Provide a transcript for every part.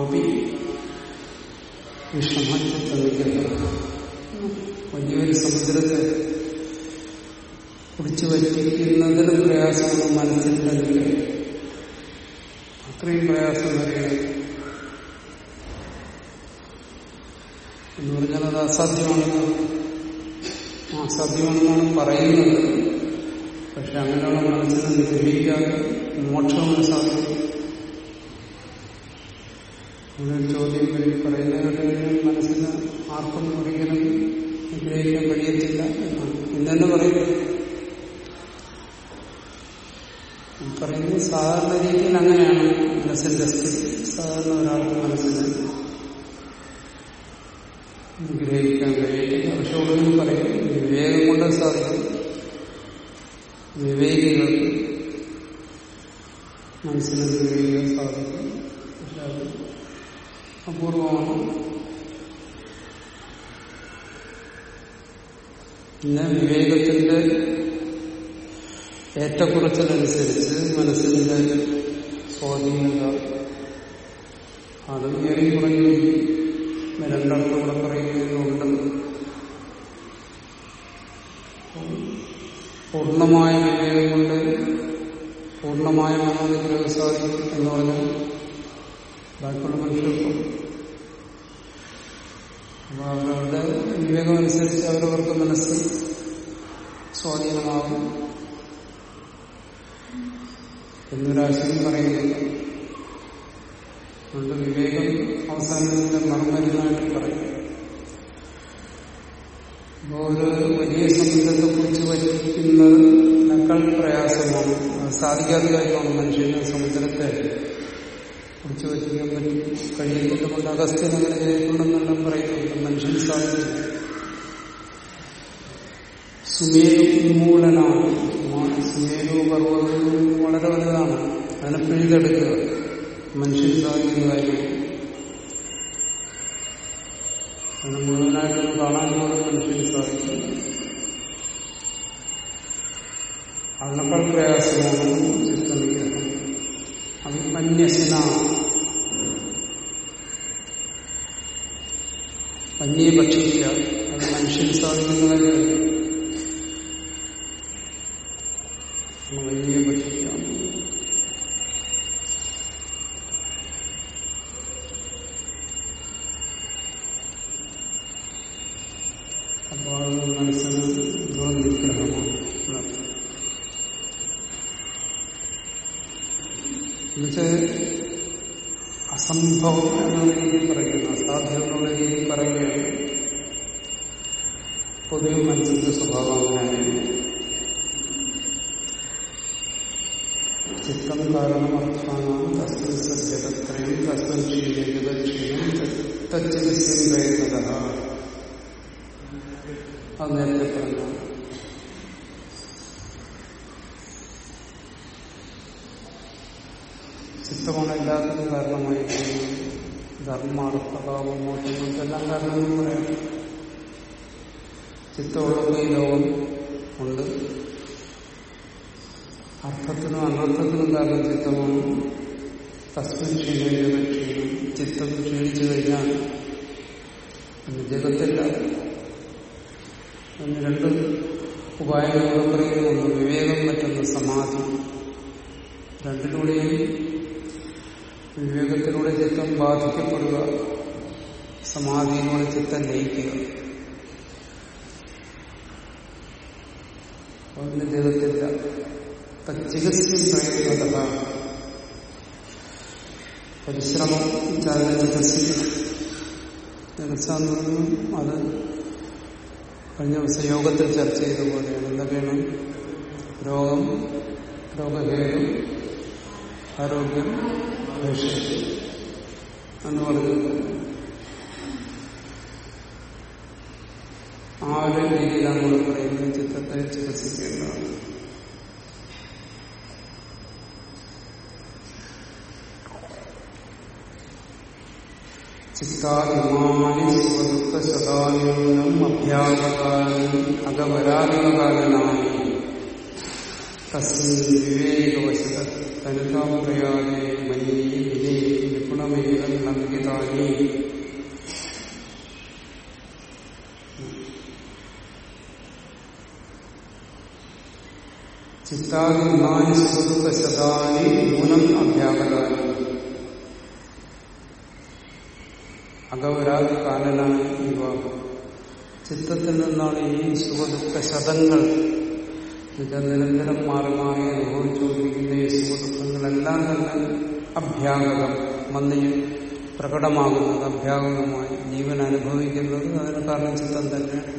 അഭി വിഷമച്ചിത്തമില്ല വലിയൊരു സമുദ്രത്തെ കുടിച്ചു വറ്റിക്കുന്നതിന് പ്രയാസമുള്ള മനസ്സിലുണ്ടെങ്കിൽ അത്രയും പ്രയാസം വരികയാണ് എന്ന് പറഞ്ഞാൽ അത് അസാധ്യമാണെന്ന് അസാധ്യമാണെന്നാണ് പറയുന്നത്. പക്ഷെ അങ്ങനെയുള്ള മനസ്സിനെ നിഗ്രഹിക്കാതെ മോക്ഷമാണ് സാധിക്കും അങ്ങനെ ചോദ്യം വരും. പറയുന്നതിനെ മനസ്സിന് ആർക്കും ഒരിക്കലും ഉപയോഗിക്കാൻ കഴിയത്തില്ല എന്നാണ്. ഇന്നെന്ന് പറയുന്നത് പറയുന്നത് സാധാരണ രീതിയിൽ അങ്ങനെയാണ് മനസ്സിന്റെ സ്ഥിതി. സാധാരണ ഒരാൾക്ക് മനസ്സിന് ഗ്രഹിക്കാൻ കഴിയില്ല പക്ഷെ ഒടുവിൽ പറയും വിവേകം കൊണ്ട് സാധിക്കും. വിവേകികൾക്ക് മനസ്സിനെ ഗ്രഹിക്കാൻ സാധിക്കും പക്ഷെ അത് അപൂർവമാണ് പിന്നെ വിവേകത്തിന്റെ ഏറ്റക്കുറച്ചിലനുസരിച്ച് മനസ്സിന്റെ സ്വാധീനത അത് ഏറി കുറഞ്ഞു രണ്ടെണ്ണം കൂടെ പറയുന്നുണ്ട് പൂർണമായ വിവേകം കൊണ്ട് പൂർണമായ മനോനിഗ്രഹം സാധിക്കും എന്ന് പറഞ്ഞാൽ ബാക്കിയുള്ള മനുഷ്യർക്കും അപ്പൊ അവരവരുടെ വിവേകമനുസരിച്ച് അവരവർക്ക് മനസ്സ് സ്വാധീനമാകും എന്നൊരാശയം പറയുന്നില്ല അതുകൊണ്ട് വിവേകം അവസാനത്തിന്റെ മറുമരുന്നായിട്ട് പറയും ഓരോ വലിയ സമുദ്രത്തെ കുറിച്ച് വഹിക്കുന്നതിനേക്കാൾ പ്രയാസമാണ് സാധിക്കാത്ത കാര്യമാണ് മനുഷ്യന് സമുദ്രത്തെ കുറിച്ച് വഹിക്കാൻ പറ്റും. കഴിയുന്നത് കൊണ്ട് അഗസ്ത്യൻ അങ്ങനെ ചെയ്തിട്ടുണ്ടെന്നെല്ലാം പറയുന്നുണ്ട്. മനുഷ്യന് സാധിക്കില്ല. സുമേരു ഉന്മൂലനാണ്. സുമേരു പർവതം വളരെ വലുതാണ്. അതിനെ പിഴുതെടുക്കുക. മനുഷ്യൻ സാധിക്കുന്ന കാര്യം. അത് മുഴുവനായിട്ടൊന്ന് കാണാൻ പോലും മനുഷ്യന് സാധിക്കില്ല. അതിനേക്കാൾ പ്രയാസമാണ് ചിത്തനിഗ്രഹം അത് അന്യെ ഭക്ഷിക്കുക അത് മനുഷ്യന് സാധിക്കുന്ന കാര്യമല്ല വലിയ ഭക്ഷിക്കാം അപ്പോൾ അത് മനസ്സിന് ദുർനിഗ്രഹമാണ് എന്നുവെച്ചാൽ അസംഭവം എന്നുള്ള രീതിയിൽ പറയുന്നു അസാധ്യം എന്നുള്ള രീതിയിൽ പറയുകയാണ് പൊതുവെ മനസ്സിന്റെ സ്വഭാവം അങ്ങനെയാണ് ചിത്തം കാരണം അർത്ഥാനാം തസ്മിൻ സജ്ജതത്രയും തസ്മിൻ ക്ഷീണികക്ഷീണം തച്ചിത്യം വേദത അത് നേരത്തെ പറഞ്ഞു ചിത്തമാണ് എല്ലാത്തിനും കാരണമായി ധർമാർത്ഥഭാവം മോശങ്ങൾക്കെല്ലാം കാരണമെന്ന് പറയാം ചിത്തമുള്ളപ്പോൾ ഈ ലോകം ഉണ്ട് അർത്ഥത്തിനും അനർത്ഥത്തിനും കാരണം ചിത്തമാണ് തസ്മിൻ ക്ഷീണിക്കുന്ന ക്ഷീണം ചിത്തം ക്ഷീണിച്ചു കഴിഞ്ഞാൽ പിന്നെ ജഗത്തില്ല അതിന് രണ്ട് ഉപായങ്ങളോട് പറയുന്നുണ്ട് വിവേകം പറ്റുന്ന സമാധി രണ്ടിലൂടെയും വിവേകത്തിലൂടെ ചിത്തം ബാധിക്കപ്പെടുക സമാധിയിലൂടെ ചിത്തം ലയിക്കുക. അതിന്റെ ചെയ്തിട്ടില്ല ചികിത്സയും പ്രയത്നത പരിശ്രമം ചാരം ചികിത്സിക്കണം ചികിത്സ എന്ന് പറയുമ്പോൾ അത് കഴിഞ്ഞ ദിവസം യോഗത്തിൽ ചർച്ച ചെയ്ത പോലെയാണ്. എന്തൊക്കെയാണ് രോഗം രോഗഹേതു ആരോഗ്യം ഭേഷ് എന്ന് പറഞ്ഞത് ആ ഒരു രീതിയിലാണ് നമ്മൾ പറയുന്നത് ചിത്രത്തെ ചികിത്സിക്കേണ്ടതാണ്. ചിത്താത്മാനി സ്വദുഃഖ സദാനൂനം അഭ്യാസകാലി അകവരാധികാലനായി തസ്മിൻ വിവേകവശത തനുതാം പ്രയാതെ മന്യേ വിജയി നിപുണമേവ ലംഘിതാനി ചിത്താദിമാനി സ്വദുഃഖ ശതാനി നൂനം അഭ്യാഗതാനി അകവരാതി കാലനാണ് ചിത്തത്തിൽ നിന്നാണ് ഈ സുഖദുഃഖ ശതങ്ങൾ നിരന്തരം മാറി മാറി അനുഭവിച്ചുകൊണ്ടിരിക്കുന്ന ഈ സുഖദുഃഖങ്ങളെല്ലാം തന്നെ അഭ്യാഗതം വന്ന് പ്രകടമാകുന്നത് അഭ്യാഗമായി ജീവൻ അനുഭവിക്കുന്നത് അതിന് കാരണം ചിത്തം തന്നെയാണ്.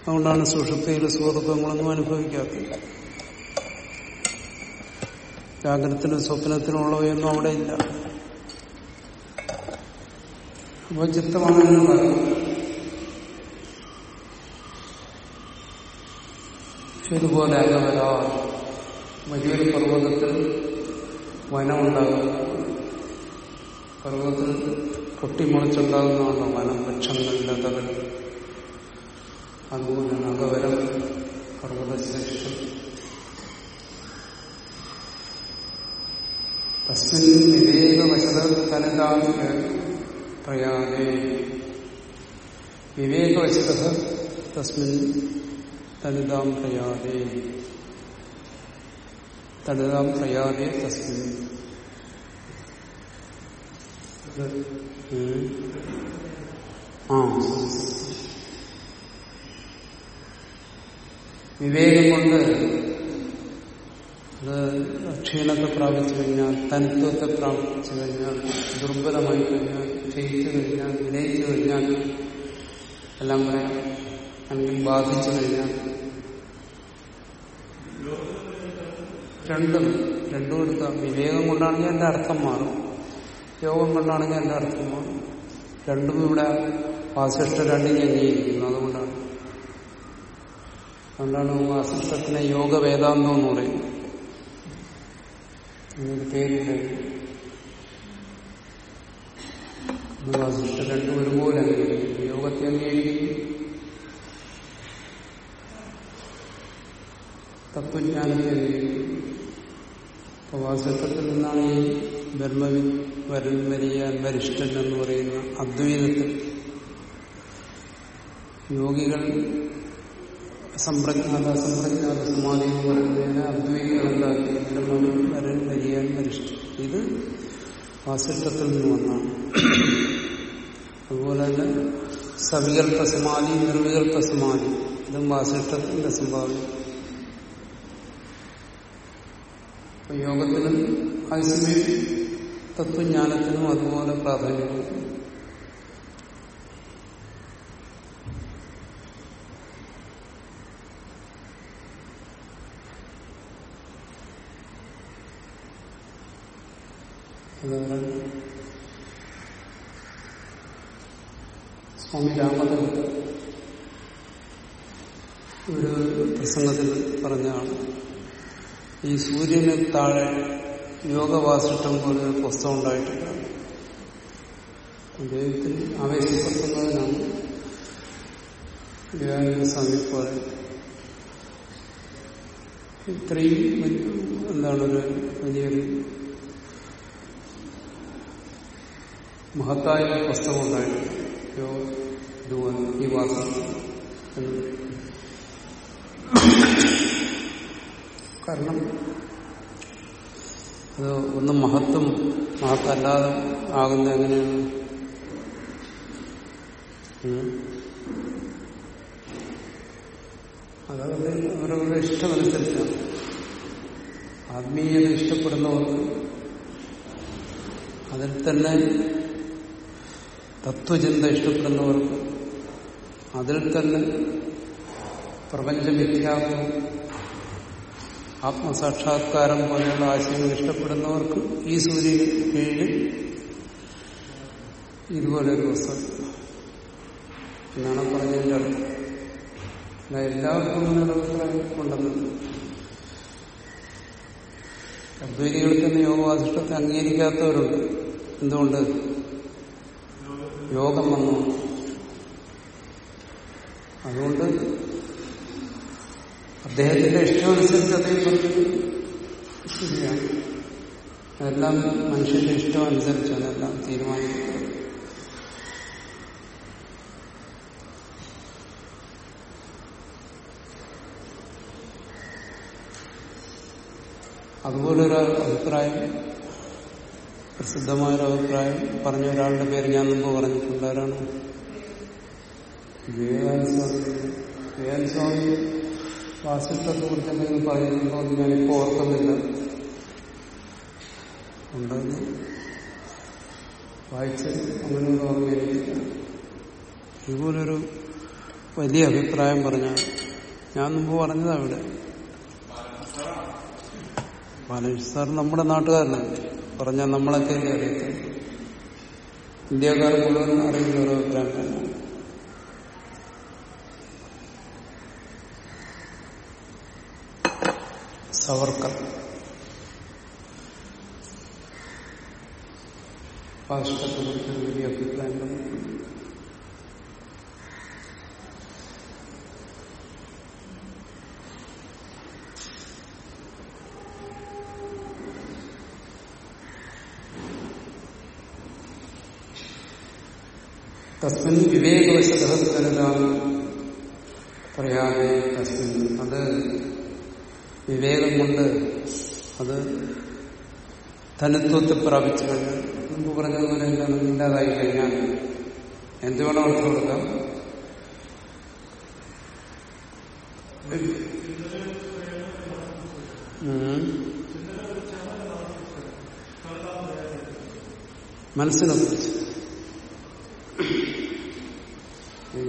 അതുകൊണ്ടാണ് സുഷുപ്തിയിൽ സുഹൃത്വങ്ങളൊന്നും അനുഭവിക്കാത്തത്. ജാഗ്രത്തിനും സ്വപ്നത്തിനുള്ളവയൊന്നും അവിടെ ഇല്ല. അപ്പോൾ ചിത്തമാണ് ഇതുപോലെ അകവരാ വലിയൊരു പർവതത്തിൽ വനമുണ്ടാകും പർവതത്തിൽ പൊട്ടിമുളച്ചുണ്ടാകുന്നതാണല്ലോ വനം വൃക്ഷങ്ങൾ ലതകൾ. അതുപോലെയാണ് അകവരം പർവതശ്രേഷ്ഠം തസ്മിൻ വിവേകവശത തനതാം പ്രയാതേ വിവേകവശത തസ്മിൻ തനിതാം പ്രയാതേ തനിതാം പ്രയാതെ തസ്മിൻ. ആ. വിവേകം കൊണ്ട് അത് ക്ഷീണത്തെ പ്രാപിച്ചു കഴിഞ്ഞാൽ തനിത്വത്തെ പ്രാപിച്ചു കഴിഞ്ഞാൽ ദുർബലമായി കഴിഞ്ഞാൽ ക്ഷയിച്ചു കഴിഞ്ഞാൽ വിനയിച്ചു കഴിഞ്ഞാൽ എല്ലാം പറയാം. അല്ലെങ്കിൽ ബാധിച്ചു കഴിഞ്ഞാൽ രണ്ടും രണ്ടും എടുക്കാം വിവേകം കൊണ്ടാണെങ്കിൽ എന്റെ അർത്ഥം മാറും. യോഗം കൊണ്ടാണെങ്കിൽ എന്റെ അർത്ഥം മാറും. രണ്ടും ഇവിടെ വാസിഷ്ഠ രണ്ടും അംഗീകരിക്കുന്നു. അതുകൊണ്ടാണ്. അതുകൊണ്ടാണ് വാസിഷ്ഠത്തിനെ യോഗ വേദാന്തം എന്ന് പറയുന്നത്. അങ്ങനെ പേരില്ല. വാസിഷ്ഠ രണ്ടും ഒരുപോലെ യോഗത്തെ അംഗീകരിക്കുന്നു. തത്വജ്ഞാനത്തെ അംഗീകരിക്കും അപ്പൊ വാസിഷ്ഠത്തിൽ നിന്നാണ് ഈ ബ്രഹ്മവിൻ വരൻ വരിയാൻ വരിഷ്ഠൻ എന്ന് പറയുന്ന അദ്വൈതത്തിൽ യോഗികൾ സമ്പ്രജ്ഞാത സംപ്രജ്ഞാത സമാധി എന്ന് പറയുന്നതിന് അദ്വൈതികൾ എന്താക്കി? ബ്രഹ്മവിൻ വരൻ വരിയാൻ വരിഷ്ഠൻ. ഇത് വാസിഷ്ഠത്തിൽ നിന്ന് വന്നാണ് അതുപോലെ തന്നെ സവികൽപ്പ സമാധി നിർവികൽപ്പ സമാധി. ഇതും വാസിഷ്ടത്തിന്റെ സംഭാവന. യോഗത്തിനും അതേസമയം തത്വജ്ഞാനത്തിനും അതുപോലെ പ്രാധാന്യം സ്വാമി രാമദേവ ഒരു പ്രസംഗത്തിൽ പറഞ്ഞാണ് ഈ സൂര്യന് താഴെ യോഗവാസിഷ്ടം പോലെ ഒരു പുസ്തകം ഉണ്ടായിട്ടില്ല അദ്ദേഹത്തിന് ആവേശപ്പെടുത്തുന്നതിനാണ് വിവേകാനന്ദ സ്വാമി പോലെ ഇത്രയും എന്താണ് ഒരു വലിയൊരു മഹത്തായ പുസ്തകം ഉണ്ടായിട്ടുണ്ട്. ഇതുപോലെ ഈ വാസം എന്ന് കാരണം അത് ഒന്ന് മഹത്വം മഹത്തല്ലാതെ ആകുന്ന എങ്ങനെയാണ്? അതായത് അവരവരുടെ ഇഷ്ടമനുസരിച്ചാണ്. ആത്മീയത ഇഷ്ടപ്പെടുന്നവർക്ക് അതിൽ തന്നെ തത്വചിന്ത ഇഷ്ടപ്പെടുന്നവർക്ക് അതിൽ തന്നെ പ്രപഞ്ചമിഥ്യാവും ആത്മസാക്ഷാത്കാരം പോലെയുള്ള ആശയങ്ങൾ ഇഷ്ടപ്പെടുന്നവർക്ക് ഈ സൂര്യന് കീഴിൽ ഇതുപോലെ ഒരു പുസ്തകം. എന്നാണ് പറഞ്ഞതിന്റെ അർത്ഥം. എല്ലാവർക്കും അങ്ങനെ അഭിപ്രായം ഉണ്ടെന്നില്ല തന്നെ യോഗവാസിഷ്ടത്തെ അംഗീകരിക്കാത്തവരുണ്ട്. എന്തുകൊണ്ട്? യോഗം വന്നു. അതുകൊണ്ട് അദ്ദേഹത്തിന്റെ ഇഷ്ടമനുസരിച്ച് അദ്ദേഹം ശരിയാണ്. അതെല്ലാം മനുഷ്യന്റെ ഇഷ്ടം അനുസരിച്ചാണ് എല്ലാം തീരുമാനിക്കുന്നത്. അതുപോലൊരു അഭിപ്രായം പ്രസിദ്ധമായൊരു അഭിപ്രായം പറഞ്ഞ ഒരാളുടെ പേര് ഞാൻ മുമ്പ് പറഞ്ഞിട്ടുണ്ട്. ആരാണ്? വിവേകാനന്ദ സ്വാമി. വിവേകാനന്ദ സ്വാമി വാസിഷ്ടത്തെ കുറിച്ച് എന്തെങ്കിലും എന്ന് ഞാനിപ്പോ ഓർക്കുന്നില്ല. ഉണ്ടെന്ന് വായിച്ച് അങ്ങനെ ഒരു ഇതുപോലൊരു വലിയ അഭിപ്രായം പറഞ്ഞ ഞാൻ മുമ്പ് പറഞ്ഞതാ ഇവിടെ. ബാലകൃഷ്ണ നമ്മുടെ നാട്ടുകാരനല്ലേ പറഞ്ഞാൽ നമ്മളൊക്കെ അറിയത്തില്ല. ഇന്ത്യക്കാർ മുഴുവൻ അറിയുന്ന ഒരു അഭിപ്രായം തന്നെയാണ്. സവർക്കർ കുറിച്ച് വലിയ അഭിപ്രായം തസ്മിൻ വിവേകവശതലാണ് പറയാതെ തസ്മിൻ അത് വിവേകം കൊണ്ട് അത് ധനത്വത്തെ പ്രാപിച്ചു കഴിഞ്ഞാൽ മുമ്പ് പറഞ്ഞതുപോലെ എന്താണ് ഇല്ലാതായി കഴിഞ്ഞാൽ എന്ത് വേണം അർത്ഥം കൊടുക്കാം. മനസ്സിനെ കുറിച്ച്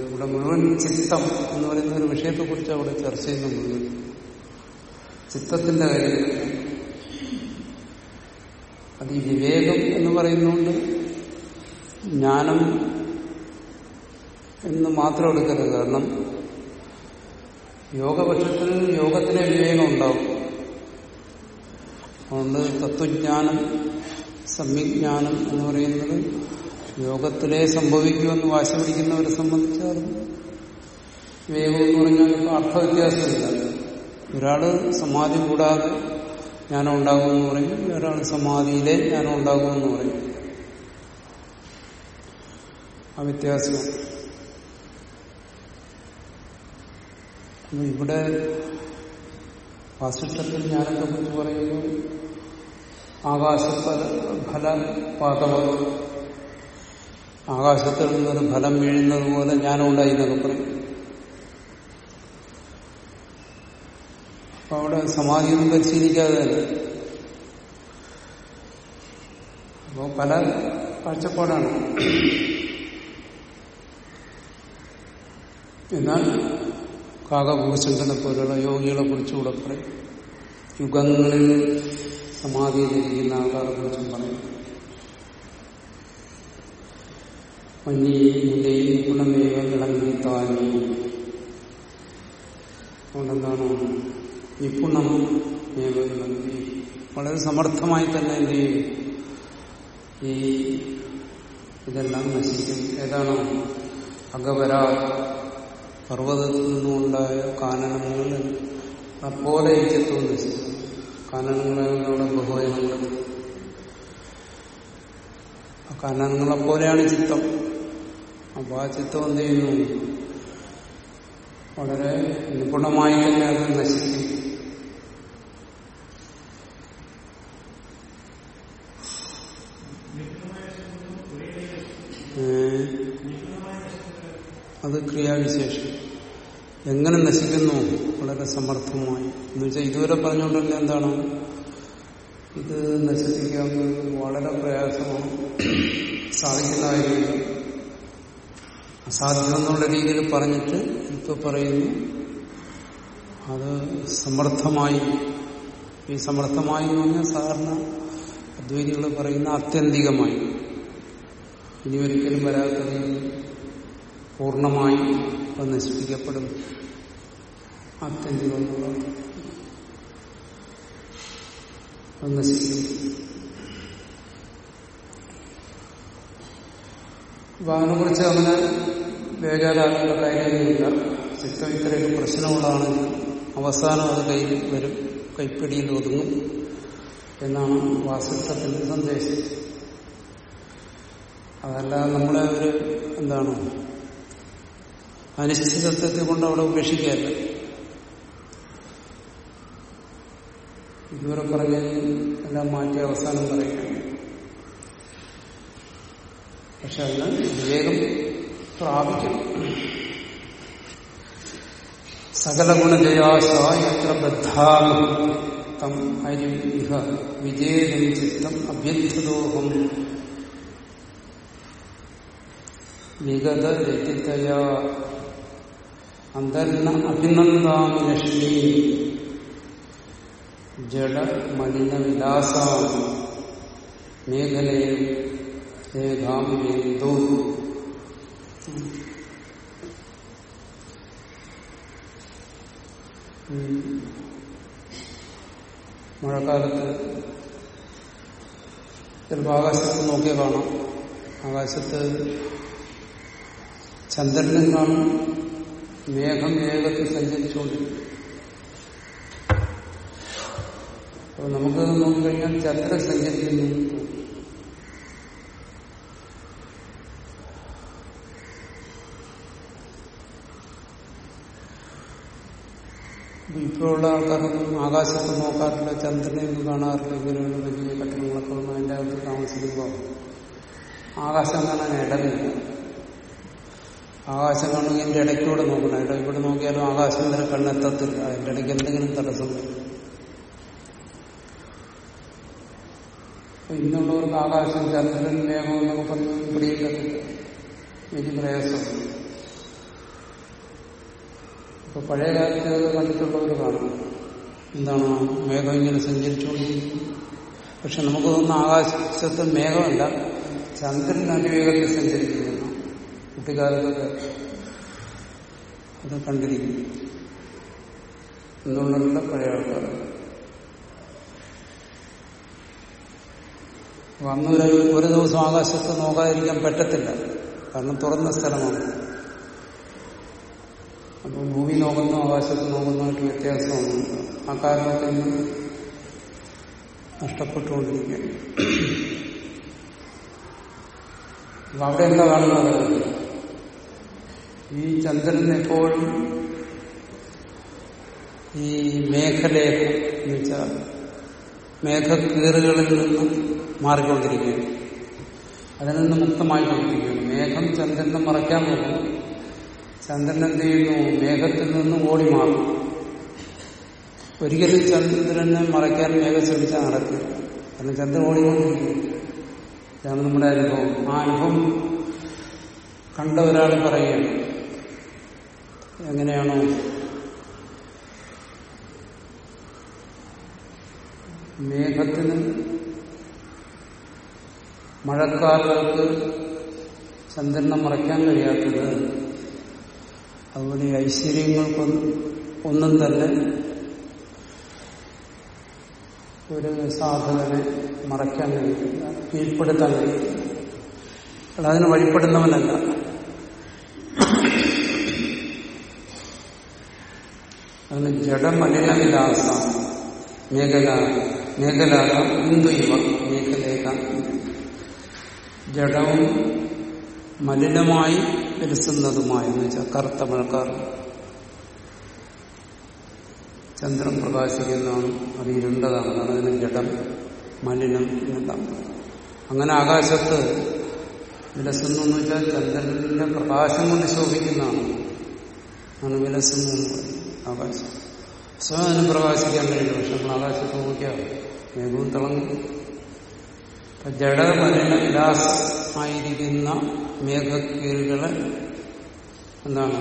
ഇവിടെ മുഴുവൻ ചിത്തം എന്ന് പറയുന്ന ഒരു വിഷയത്തെ കുറിച്ച് അവിടെ ചർച്ച ചെയ്യുന്നു മുഴുവൻ ചിത്തത്തിന്റെ കാര്യം അത് ഈ വിവേകം എന്ന് പറയുന്നുണ്ട് ജ്ഞാനം എന്ന് മാത്രം എടുക്കരുത്. കാരണം യോഗപക്ഷത്തിൽ യോഗത്തിന് വിവേകം ഉണ്ടാവും. അതുകൊണ്ട് തത്വജ്ഞാനം സമ്യജ്ഞാനം എന്ന് പറയുന്നത് യോഗത്തിലെ സംഭവിക്കുമെന്ന് വാശി പിടിക്കുന്നവരെ സംബന്ധിച്ച് വിവേകം എന്ന് പറഞ്ഞാൽ അർത്ഥവ്യത്യാസമില്ല ഒരാൾ സമാധി കൂടാതെ ജ്ഞാനം ഉണ്ടാകുമെന്ന് പറയും ഒരാൾ സമാധിയിലെ ജ്ഞാനം ഉണ്ടാകുമെന്ന് പറയും. ആ വ്യത്യാസം. ഇവിടെ വാസിഷ്ടത്തിൽ ജ്ഞാനത്തെ കുറിച്ച് പറയുമ്പോൾ ആകാശഫല ഫലപാതവ ആകാശത്തിൽ നിന്നൊരു ഫലം വീഴുന്നത് പോലെ ജ്ഞാനം ഉണ്ടായി എന്നൊക്കെ പറയും. അപ്പൊ അവിടെ സമാധിയൊന്നും പരിശീലിക്കാതെ. തന്നെ അപ്പോ പല കാഴ്ചപ്പാടാണ്. എന്നാൽ കാകഭൂഷങ്കനെ പോലുള്ള യോഗികളെ കുറിച്ചുകൂടെ പറയും. യുഗങ്ങളിൽ സമാധിയിലിരിക്കുന്ന ആൾക്കാരെ കുറിച്ചും പറയും. മഞ്ഞയും മുലയും ഗുണമേവ ഇളങ്ങി താനി അതുകൊണ്ടെന്താണ് നിപുണം വിളങ്ങി വളരെ സമർത്ഥമായി തന്നെ എന്ത് ചെയ്യും ഈ ഇതെല്ലാം നശിക്കും. ഏതാണ്? അകവരാ പർവതത്തിൽ നിന്നുണ്ടായ കാനനങ്ങൾ. അപ്പോലെ ചിത്രവും നശിക്കും. കാനനങ്ങളെ ബഹുവചനങ്ങൾ. ആ കാനനങ്ങളെ പോലെയാണ് ചിത്തം. അപ്പൊ ആ ചിത്രം എന്ത് ചെയ്യുന്നു? വളരെ നിപുണമായി തന്നെ അത് നശിക്കും. അത് ക്രിയാവിശേഷം. എങ്ങനെ നശിക്കുന്നു? വളരെ സമർത്ഥമായി. എന്ന് വെച്ചാൽ ഇതുവരെ പറഞ്ഞുകൊണ്ടല്ല എന്താണ്? ഇത് നശിപ്പിക്കാൻ വളരെ പ്രയാസമാണ്. സാധിക്കുന്ന കാര്യമില്ല അസാധ്യം എന്നുള്ള രീതിയിൽ പറഞ്ഞിട്ട് ഇപ്പൊ പറയുന്നു. അത് സമർത്ഥമായി. ഈ സമർത്ഥമായി എന്ന് പറഞ്ഞാൽ സാധാരണ അദ്വൈതികൾ പറയുന്ന ആത്യന്തികമായി. ഇനി ഒരിക്കലും വരാത്തത് പൂർണമായി അത് നശിപ്പിക്കപ്പെടും. ആത്യന്തികം എന്നുള്ളത് അത് നശിക്കും. അപ്പൊ അതിനെക്കുറിച്ച് അങ്ങനെ ബേജാറാക്കേണ്ട കാര്യമൊന്നുമില്ല. ചിത്രം ഇത്രയൊക്കെ പ്രശ്നമുള്ളതാണെങ്കിൽ അവസാനം അത് കയ്യിൽ വരും. കൈപ്പിടിയിൽ ഒതുങ്ങും എന്നാണ് വാസിഷ്ടത്തിന്റെ സന്ദേശം. അതല്ലാതെ നമ്മളെ ഒരു എന്താണ് അനിശ്ചിതത്വത്തെ കൊണ്ട് അവിടെ ഉപേക്ഷിക്കുകയല്ല. ഇതുവരെ പറഞ്ഞ എല്ലാം മാറ്റി അവസാനം പറയുകയാണ്. പക്ഷെ അതിന് വിവേകം പ്രാപിക്കണം. സകല ഗുണജയാശ എത്ര തം വിജേതം ചിത്തം അഭ്യർത്ഥതോഹം. വിഗത രചിതയാ അന്തർന അഭിനന്ദാമി ജഡ മലിന വിലാസ മേഖലയിൽ രേഖാമിലേന്തോ മഴക്കാലത്ത് ചിലപ്പോൾ ആകാശത്ത് നോക്കിയാൽ കാണാം. ആകാശത്ത് ചന്ദ്രനും കാണും മേഘം വേഗത്തിൽ സഞ്ചരിച്ചുകൊണ്ടിരിക്കും നമുക്ക് നോക്കിക്കഴിഞ്ഞാൽ ചന്ദ്രൻ സഞ്ചരിക്കുന്നു. ഇപ്പോഴുള്ള ആൾക്കാരൊന്നും ആകാശത്ത് നോക്കാറില്ല ചന്ദ്രനെ ഒന്നും കാണാറില്ല ഇങ്ങനെയുള്ള വലിയ കെട്ടിടങ്ങളൊക്കെ ഒന്നും അതിന്റെ അകത്ത് താമസിക്കുമ്പോൾ. ആകാശം കാണാൻ ഇടമില്ല. ആകാശം കാണുമെങ്കിൽ എന്റെ ഇടയ്ക്കൂടെ നോക്കണം. ഇട ഇവിടെ നോക്കിയാലും ആകാശം വരെ കണ്ണെത്തത്തില്ല. അതിന്റെ ഇടയ്ക്ക് എന്തെങ്കിലും തടസ്സം ഇന്നുള്ളവർക്ക് ആകാശം ചന്ദ്രൻ മേഘം എന്നൊക്കെ പറഞ്ഞു പിടിയില്ലത്തില്ല വലിയ പ്രയാസം. ഇപ്പൊ പഴയ കാലത്ത് കണ്ടിട്ടുള്ളവർ കാണും. എന്താണ് മേഘം ഇങ്ങനെ സഞ്ചരിച്ചുകൊണ്ടിരിക്കും പക്ഷെ നമുക്ക് തോന്നുന്ന ആകാശത്ത് മേഘമല്ല. ചന്ദ്രൻ അതിവേഗത്തിൽ സഞ്ചരിക്കുന്നു. കുട്ടിക്കാലത്തൊക്കെ അത് കണ്ടിരിക്കും. എന്നുള്ള പഴയ ആൾക്കാർ. അന്ന് ഒരു ദിവസം ആകാശത്ത് നോക്കാതിരിക്കാൻ പറ്റത്തില്ല. കാരണം തുറന്ന സ്ഥലമാണ്. അപ്പോൾ ഭൂമി നോക്കുന്നു ആകാശത്ത് നോക്കുന്നതായിട്ട് വ്യത്യാസമാണ്. ആ കാരണത്തിൽ നഷ്ടപ്പെട്ടുകൊണ്ടിരിക്കുകയാണ്. അപ്പൊ അവിടെ എന്താ കാണുന്നത്? ഈ ചന്ദ്രൻ എപ്പോഴും ഈ മേഘലേഖ എന്ന് വെച്ചാൽ മേഘക്കീറുകളിൽ നിന്ന് മാറിക്കൊണ്ടിരിക്കുകയാണ്. അതിൽ നിന്ന് മുക്തമായിക്കൊണ്ടിരിക്കുകയാണ്. മേഘം ചന്ദ്രനെ മറയ്ക്കാൻ പോകുന്നു. ചന്ദ്രൻ എന്ത് ചെയ്യുന്നു? മേഘത്തിൽ നിന്നും ഓടി മാറും ഒരിക്കലും ചന്ദ്രനെ മറയ്ക്കാൻ മേഘം ശ്രമിച്ചാൽ നടക്കില്ല. കാരണം ചന്ദ്രൻ ഓടിക്കൊണ്ടിരിക്കുന്നു. നമ്മുടെ അനുഭവം. ആ അനുഭവം കണ്ട ഒരാൾ പറയുകയാണ് എങ്ങനെയാണോ? മേഘത്തിന് മഴക്കാലത്ത് ചന്ദ്രനെ മറയ്ക്കാൻ കഴിയാത്തത് അതുപോലെ ഐശ്വര്യങ്ങൾക്കൊന്നും ഒന്നും തന്നെ ഒരു സാധകനെ മറയ്ക്കാൻ കഴിയില്ല കീഴ്പ്പെടുത്താൻ കഴിയില്ല. അതിന് വഴിപ്പെടുന്നവനല്ല. അതിന് ജഡമലിനവിലാസ. മേഖല മേഖലാക ഇവ മേഖലേക ജഡവും മലിനമായി വിലസുന്നതുമായ എന്ന് വെച്ചാൽ കറുത്ത മഴക്കാർ ചന്ദ്രൻ പ്രകാശിക്കുന്നതാണ് അത് ഇരുണ്ടതാണ് അതിന് ജഡം മലിനം എന്നെല്ലാം അങ്ങനെ ആകാശത്ത് വിലസുന്നു വെച്ചാൽ ചന്ദ്രന്റെ പ്രകാശം കൊണ്ട് ശോഭിക്കുന്നതാണ്. ആണ് വിലസുന്നു ആകാശം സ്വയം പ്രകാശിക്കാൻ കഴിയില്ല പക്ഷെ നമ്മൾ ആകാശത്ത് നോക്കിയാൽ മേഘവും തിളങ്ങും. അപ്പൊ ജഡമലിന വിലാസമായിരിക്കുന്ന മേഘക്കീറുകളെ എന്താണ്?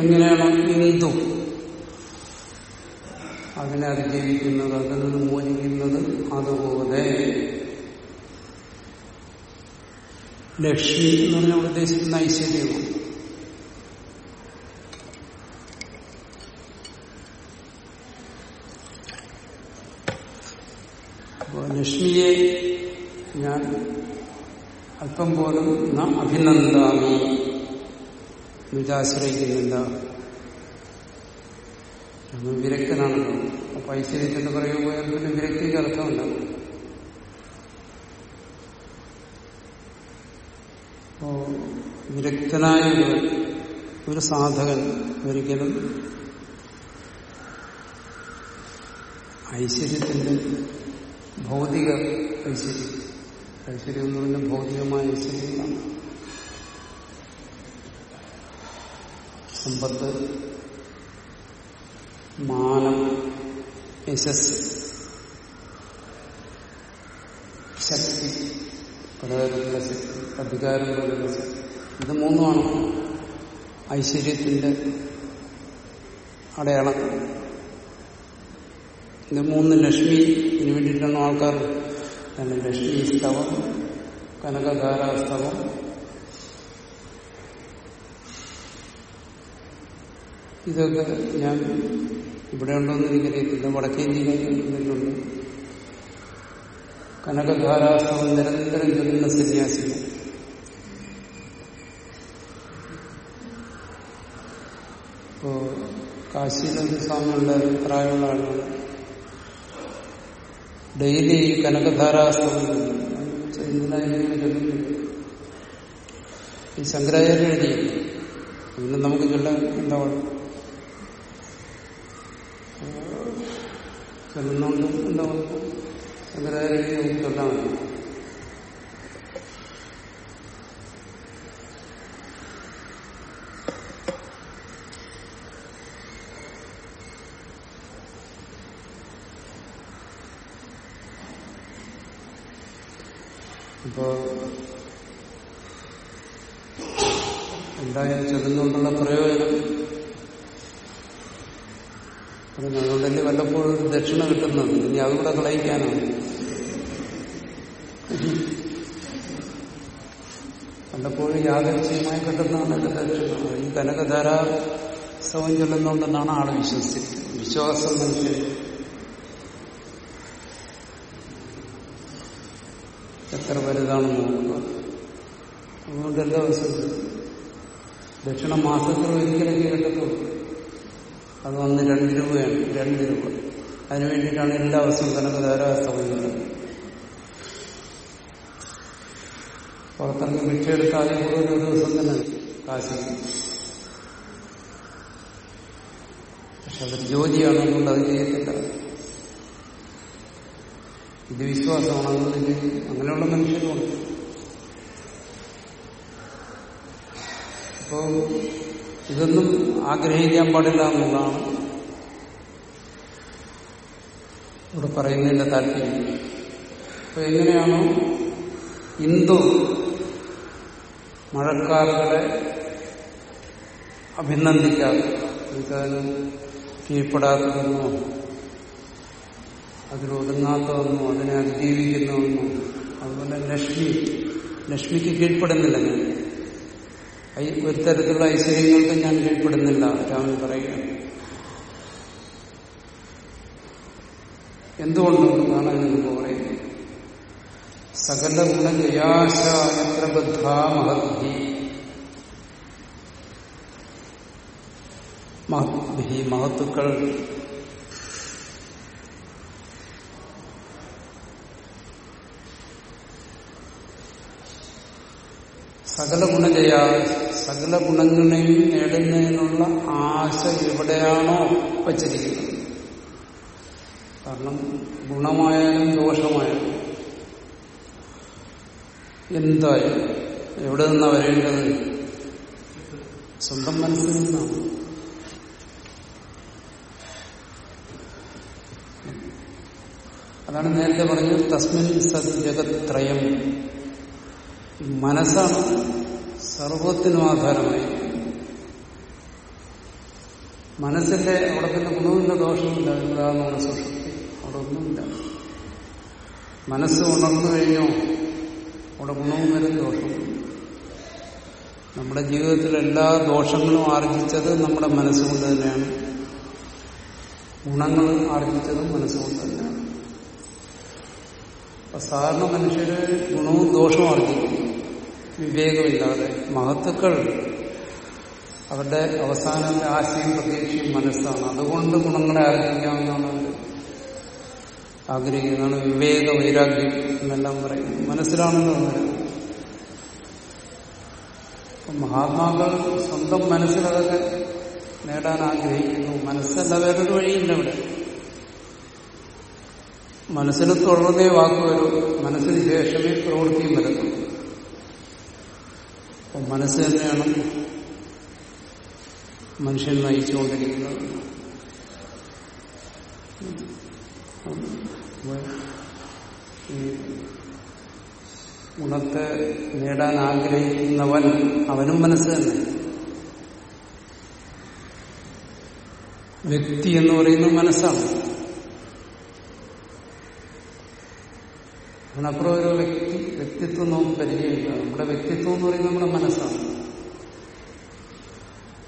എങ്ങനെയാണ്? ഇന്ദു അതിനെ അതിജീവിക്കുന്നത് അതിൽ നിന്ന് മോചിക്കുന്നത് അതുപോലെ ലക്ഷ്മി എന്ന് പറഞ്ഞാൽ ഉദ്ദേശിക്കുന്ന ഐശ്വര്യമാണ് അപ്പോൾ ലക്ഷ്മിയെ ഞാൻ അല്പം പോലും അഭിനന്ദാമി വിചാശ്രയിക്കുന്നില്ല വിരക്തനാണല്ലോ അപ്പൊ ഐശ്വര്യത്തിന്റെ പറയുമ്പോൾ പിന്നെ വിരക്തിക്ക് അർത്ഥമില്ല വിരക്തനായ ഒരു സാധകൻ ഒരിക്കലും ഐശ്വര്യത്തിന്റെ ഭൗതിക ഐശ്വര്യം. ഐശ്വര്യം എന്ന് പറഞ്ഞാൽ ഭൗതികമായ ഐശ്വര്യമാണ് സമ്പത്ത് മാനം യശസ് ശക്തി പലതരത്തിലുള്ള ശക്തി അധികാരം പോലുള്ള ശക്തി ഇത് മൂന്നുമാണ്. ഐശ്വര്യത്തിന്റെ അടയാളം. ഇത് മൂന്ന് ലക്ഷ്മി ഇതിന് വേണ്ടിയിട്ടാണ് ആൾക്കാർ തന്നെ ലക്ഷ്മി സ്തവം കനകധാരാസ്തവം ഇതൊക്കെ ഞാൻ ഇവിടെ ഉണ്ടോന്ന് എനിക്കറിയത്തില്ല. വടക്കേ വടക്കേന്ത്യയിലുണ്ട് കനകധാരാസ്തവം നിരന്തരം ചൊല്ലുന്ന സന്യാസി ഇപ്പോ കാശിയിലൊരു സ്വാമി ഉണ്ടായിരുന്നു പ്രായമുള്ള ആളാണ് ഡെയിലി ഈ കനകധാരാശ്രമം ഈ ശങ്കരാചാര്യ എഴുതി പിന്നെ നമുക്ക് ചൊല്ലാൻ എന്താ ചൊല്ലുന്നോണ്ട് എന്താ ശങ്കരാചാര്യ രീതിയിൽ നമുക്ക് ചൊല്ലാൻ മതി ഇപ്പോ എന്തായാലും ചെല്ലുന്നുകൊണ്ടുള്ള പ്രയോജനം അത് ഞങ്ങളുടെല്ലേ വല്ലപ്പോഴും ഒരു ദക്ഷിണ കിട്ടുന്നത് ഇനി അതുകൂടെ കളയിക്കാനാണ് വല്ലപ്പോഴും യാദൃശ്യമായി കിട്ടുന്നതാണ് എന്റെ ലക്ഷ്യം ഈ കനകധാര സവം ചൊല്ലുന്നുണ്ടെന്നാണ് ആൾ വിശ്വസിക്കുന്നത് വിശ്വാസം മനുഷ്യൻ എത്ര വലുതാണെന്ന് നോക്കുക അതുകൊണ്ട് എല്ലാ ദിവസവും ദക്ഷിണ മാസത്തിൽ ഒരിക്കലൊക്കെ കിട്ടത്തുള്ളൂ അത് വന്ന് രണ്ട് രൂപയാണ് രണ്ട് രൂപ. അതിനു വേണ്ടിയിട്ടാണ് എല്ലാ ദിവസവും കനകധാര സമയം പുറത്തിറങ്ങി ഭിക്ഷയെടുത്താൽ ഒരു ദിവസം തന്നെ കാശി പക്ഷെ അതൊരു ജോലിയാണ് അതുകൊണ്ട് അത് ചെയ്യത്തില്ല. ഇത് വിശ്വാസമാണെന്നുണ്ടെങ്കിൽ അങ്ങനെയുള്ള മനുഷ്യരുണ്ട് അപ്പോ ഇതൊന്നും ആഗ്രഹിക്കാൻ പാടില്ല എന്നുള്ളതാണ് ഇവിടെ പറയുന്നതിന്റെ താല്പര്യം. അപ്പൊ എങ്ങനെയാണോ ഹിന്ദു മഴക്കാറുകളെ അഭിനന്ദിക്കാതെ എനിക്കതിന് കീഴ്പ്പെടാത്തതെന്നോ അതിലൊതുങ്ങാത്തതെന്നോ അതിനെ അതിജീവിക്കുന്നതെന്നോ അതുപോലെ ലക്ഷ്മി ലക്ഷ്മിക്ക് കീഴ്പ്പെടുന്നില്ല ഞാൻ. ഒരു തരത്തിലുള്ള ഐശ്വര്യങ്ങൾക്ക് ഞാൻ കീഴ്പ്പെടുന്നില്ല രാമൻ പറയുക എന്തുകൊണ്ടെന്നാണ് അതിന് സകല ഗുണജയാശായത്ര ബദ്ധാ മഹദ്ഭി മഹദ്ഭി മഹത്തുക്കൾ. സകല ഗുണജയ സകല ഗുണങ്ങളെയും നേടുന്നതിനുള്ള ആശ എവിടെയാണോ വച്ചിരിക്കുന്നത്. കാരണം ഗുണമായാലും ദോഷമായാലും എന്തായാലും എവിടെ നിന്നാ വരേണ്ടത്? സ്വന്തം മനസ്സിൽ നിന്നാണ്? അതാണ് നേരത്തെ പറഞ്ഞു തസ്മിൻ സത് ജഗത്രയം മനസ്സാണ് സർവത്തിനും ആധാരമായി. മനസ്സിന്റെ അവിടെ പിന്നെ ഗുണമില്ല ദോഷമില്ല എന്താണ് സുഷുപ്തി അവിടെ ഒന്നുമില്ല. മനസ്സ് ഉണർന്നു കഴിഞ്ഞോ? അവിടെ ഗുണവും വരും ദോഷവും നമ്മുടെ ജീവിതത്തിൽ എല്ലാ ദോഷങ്ങളും ആർജിച്ചത് നമ്മുടെ മനസ്സുകൊണ്ട് തന്നെയാണ്. ഗുണങ്ങൾ ആർജിച്ചതും മനസ്സുകൊണ്ട് തന്നെയാണ്. അപ്പൊ സാധാരണ മനുഷ്യര് ഗുണവും ദോഷവും ആർജിക്കും. വിവേകമില്ലാതെ മഹത്തുക്കൾ അവരുടെ അവസാനത്തെ ആശയം പ്രതീക്ഷയും മനസ്സാണ്. അതുകൊണ്ട് ഗുണങ്ങളെ ആർജിക്കാമെന്നാണ് ആഗ്രഹിക്കുന്നതാണ്. വിവേക വൈരാഗ്യം എന്നെല്ലാം പറയുന്നത് മനസ്സിലാണെന്ന് പറയുന്നത് മഹാത്മാക്കൾ സ്വന്തം മനസ്സിലതൊക്കെ നേടാൻ ആഗ്രഹിക്കുന്നു. മനസ്സല്ല വേറൊരു വഴിയില്ല ഇവിടെ. മനസ്സിന് തുടർന്നേ വാക്ക് വരും. മനസ്സിന് ശേഷമേ പ്രവൃത്തിയും വരുന്നു അപ്പൊ മനസ്സ് തന്നെയാണ് മനുഷ്യൻ നയിച്ചുകൊണ്ടിരിക്കുന്നത്. ഗുണത്തെ നേടാൻ ആഗ്രഹിക്കുന്നവൻ അവനും മനസ്സ് തന്നെ. വ്യക്തി എന്ന് പറയുന്നത് മനസ്സാണ്. അതിനപ്പുറം ഒരു വ്യക്തി വ്യക്തിത്വം നമുക്ക് പരിചയമില്ല. നമ്മുടെ വ്യക്തിത്വം എന്ന് പറയുന്നത് നമ്മുടെ മനസ്സാണ്.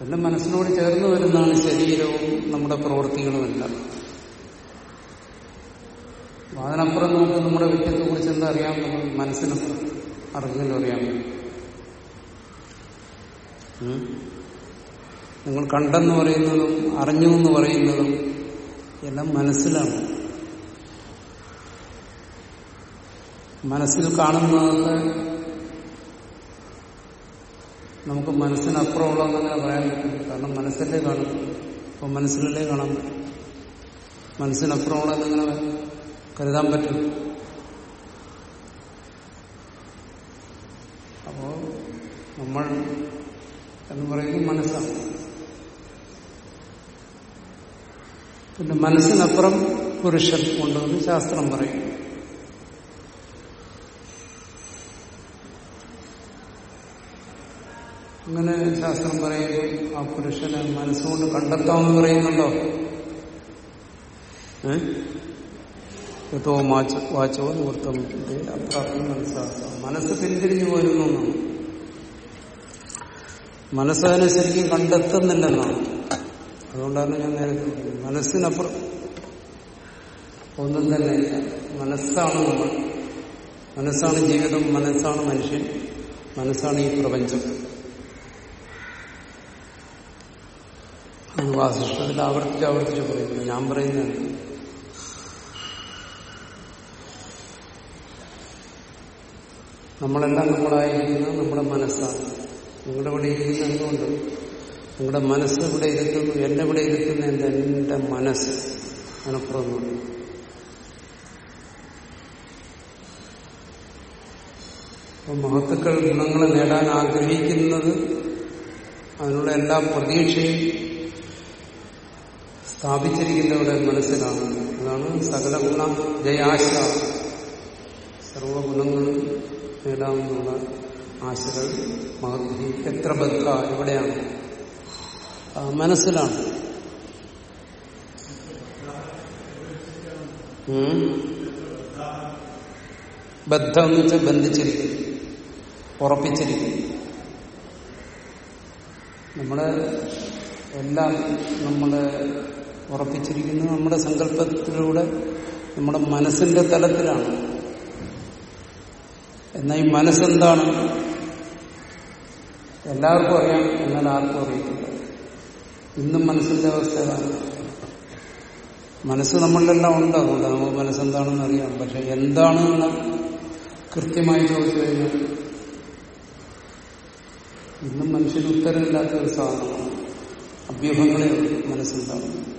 പിന്നെ മനസ്സിനോട് ചേർന്ന് വരുന്നതാണ് ശരീരവും നമ്മുടെ പ്രവൃത്തികളുമെല്ലാം അതിനപ്പുറം നമുക്ക് നമ്മുടെ വ്യക്തിത്വത്തെ കുറിച്ച് എന്താ അറിയാം നമ്മൾ മനസ്സിന് അറിഞ്ഞല്ലോ അറിയാൻ നിങ്ങൾ കണ്ടെന്ന് പറയുന്നതും അറിഞ്ഞു എന്ന് പറയുന്നതും എല്ലാം മനസ്സിലാണ്. മനസ്സിൽ കാണുന്നതൊക്കെ നമുക്ക് മനസ്സിനപ്പുറമുള്ളതെന്നങ്ങനെ പറയാൻ പറ്റില്ല കാരണം മനസ്സല്ലേ കാണും. അപ്പൊ മനസ്സിലല്ലേ കാണാൻ പറ്റും മനസ്സിനപ്പുറമുള്ളതെങ്ങനെ കരുതാൻ പറ്റും. അപ്പോ നമ്മൾ എന്ന് പറയുന്നത് മനസ്സാണ്. പിന്നെ മനസ്സിനപ്പുറം പുരുഷൻ ഉണ്ടെന്ന് ശാസ്ത്രം പറയും അങ്ങനെ ശാസ്ത്രം പറയുമ്പോൾ ആ പുരുഷനെ മനസ്സുകൊണ്ട് കണ്ടെത്താമെന്ന് പറയുന്നുണ്ടോ? യഥോ വാച്ചോ നിവൃത്തം അപ്രാപ്തി മനസ്സിലാക്കാം മനസ്സ് പിന്തിരിഞ്ഞു പോരുന്നു മനസ്സ് മനസ്സതിനെ ശരിക്കും കണ്ടെത്തുന്നില്ലെന്നാണ്. അതുകൊണ്ടാണ് ഞാൻ നേരത്തെ മനസ്സിനപ്പുറം ഒന്നും തന്നെ മനസ്സാണ് നമ്മൾ. മനസ്സാണ് ജീവിതം മനസ്സാണ് മനുഷ്യൻ മനസ്സാണ് ഈ പ്രപഞ്ചം. അത് വാസിഷ്ടത്തിൽ ആവർത്തിച്ച് ആവർത്തിച്ച് പറയുന്നു ഞാൻ പറയുന്നത് നമ്മളെല്ലാം നമ്മളായിരിക്കുന്നത് നമ്മുടെ മനസ്സാണ്. നിങ്ങളുടെ ഇവിടെ ഇരിക്കുന്ന എന്തുകൊണ്ട്? നിങ്ങളുടെ മനസ്സ് ഇവിടെ ഇരുത്തുന്നു എന്റെ ഇവിടെ ഇരുത്തുന്ന എന്റെ എന്റെ മനസ്സ്. മനഃപ്പുറം അപ്പൊ മഹത്തുക്കൾ ഗുണങ്ങൾ നേടാൻ ആഗ്രഹിക്കുന്നത് അതിനുള്ള എല്ലാ പ്രതീക്ഷയും സ്ഥാപിച്ചിരിക്കുന്നവരുടെ മനസ്സിലാണ്. അതാണ് സകല ഗുണ ജയാശ. സർവഗുണങ്ങളും നേടാമെന്നുള്ള ആശകൾ മഹദ്ധി എത്ര ബന്ധ എവിടെയാണ് മനസ്സിലാണ്. ബദ്ധം എന്ന് വെച്ചാൽ ബന്ധിച്ചിരിക്കും. ഉറപ്പിച്ചിരിക്കും. നമ്മൾ എല്ലാം നമ്മൾ ഉറപ്പിച്ചിരിക്കുന്നത് നമ്മുടെ സങ്കല്പത്തിലൂടെ നമ്മുടെ മനസ്സിന്റെ തലത്തിലാണ്. എന്നാൽ ഈ മനസ്സെന്താണ്? എല്ലാവർക്കും അറിയാം എന്നാൽ ആർക്കും അറിയത്തില്ല. ഇന്നും മനസ്സിന്റെ അവസ്ഥ മനസ്സ് നമ്മളിലെല്ലാം ഉണ്ട് അതുകൊണ്ട് നമുക്ക് മനസ്സെന്താണെന്ന് അറിയാം. പക്ഷെ എന്താണെന്ന് കൃത്യമായി ചോദിച്ചു കഴിഞ്ഞാൽ ഇന്നും മനുഷ്യന് ഉത്തരമില്ലാത്ത ഒരു സാധനമാണ്. അഭ്യൂഹങ്ങളെ മനസ്സുണ്ടാകും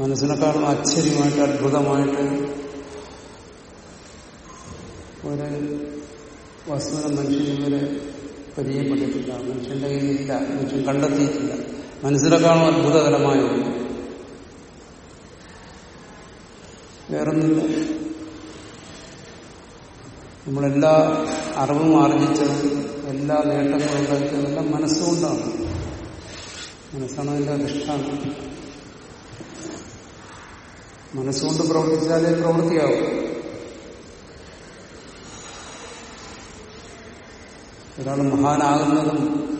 മനസ്സിനെക്കാളും ആശ്ചര്യമായിട്ട് അത്ഭുതമായിട്ട് ഒരു വസ്തുവിനെ മനുഷ്യൻ ഇതുവരെ പരിചയപ്പെട്ടിട്ടില്ല. മനുഷ്യന്റെ കയ്യിലില്ല. മനുഷ്യൻ കണ്ടെത്തിയിട്ടില്ല. മനസ്സിനെക്കാളും അത്ഭുതകരമായ ഒന്ന് വേറൊന്നില്ല നമ്മളെല്ലാ അറിവും ആർജിച്ചതും എല്ലാ നേട്ടങ്ങളും ഉണ്ടാക്കിയതെല്ലാം മനസ്സുകൊണ്ടാണ്. മനസ്സാണ് എല്ലാം അധിഷ്ഠാനം. മനസ്സുകൊണ്ട് പ്രവർത്തിച്ചാലേ പ്രവൃത്തിയാവും. ഒരാൾ മഹാനാകുന്നതും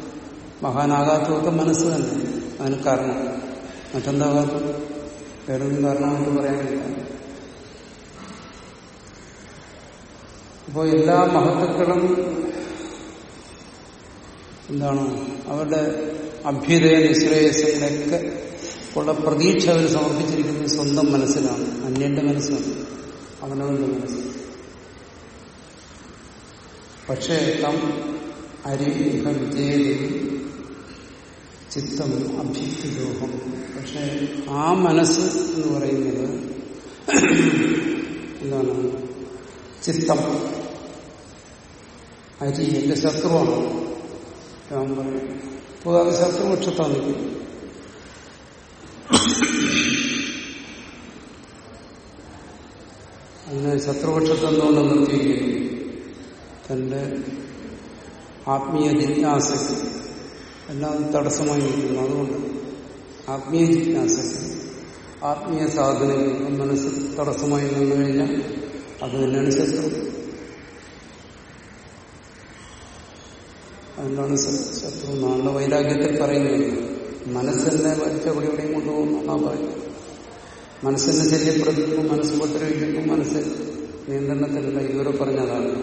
മഹാനാകാത്തതൊക്കെ മനസ്സ് തന്നെ. അതിന് കാരണം. മറ്റെന്താ കാരണം വേറൊന്നും കാരണമായിട്ട് പറയാനില്ല. അപ്പോൾ എല്ലാ മഹത്തുക്കളും എന്താണ്? അവരുടെ അഭ്യുദയ നിശ്രേയസങ്ങളൊക്കെ ഉള്ള പ്രതീക്ഷ അവർ സമർപ്പിച്ചിരിക്കുന്നത് സ്വന്തം മനസ്സിലാണ്. അന്യന്റെ മനസ്സാണ് അവനവന്റെ മനസ്സ് പക്ഷേ തം അരിഹ വിജയതി ചിത്തം അഭ്യുദ്രോഹം പക്ഷെ ആ മനസ്സ് എന്ന് പറയുന്നത് എന്താണ്? ചിത്തം. അരി എന്റെ ശത്രുവാണ്. രാമൻ പറയും. പൊതുവെ ശത്രുപക്ഷത്താണ് അതിനെ ശത്രുപക്ഷത്ത് എന്തുകൊണ്ട് നിർത്തിയിരിക്കുന്നു. തന്റെ ആത്മീയ ജിജ്ഞാസയ്ക്ക് എല്ലാം തടസ്സമായി നിൽക്കുന്നു. അതുകൊണ്ട് ആത്മീയ ജിജ്ഞാസയ്ക്ക് ആത്മീയ സാധനങ്ങൾക്ക് മനസ്സ് തടസ്സമായി നിന്നു കഴിഞ്ഞാൽ അത് തന്നെയാണ് ശത്രു. അതുകൊണ്ടാണ് ശത്രു നാളെ വൈരാഗ്യത്തിൽ പറയുന്നത്. മനസ്സെന്നെ വലിച്ചവിടെ എവിടെയും കൊണ്ടുപോകുന്നു എന്നാ പറയുന്നത്. മനസ്സിനെ ശല്യപ്പെടുത്തുന്നു മനസ്സ് ഉപദ്രവിക്കുന്നു മനസ്സ് നിയന്ത്രണത്തിലുള്ള ഇതുവരെ പറഞ്ഞതാണ്.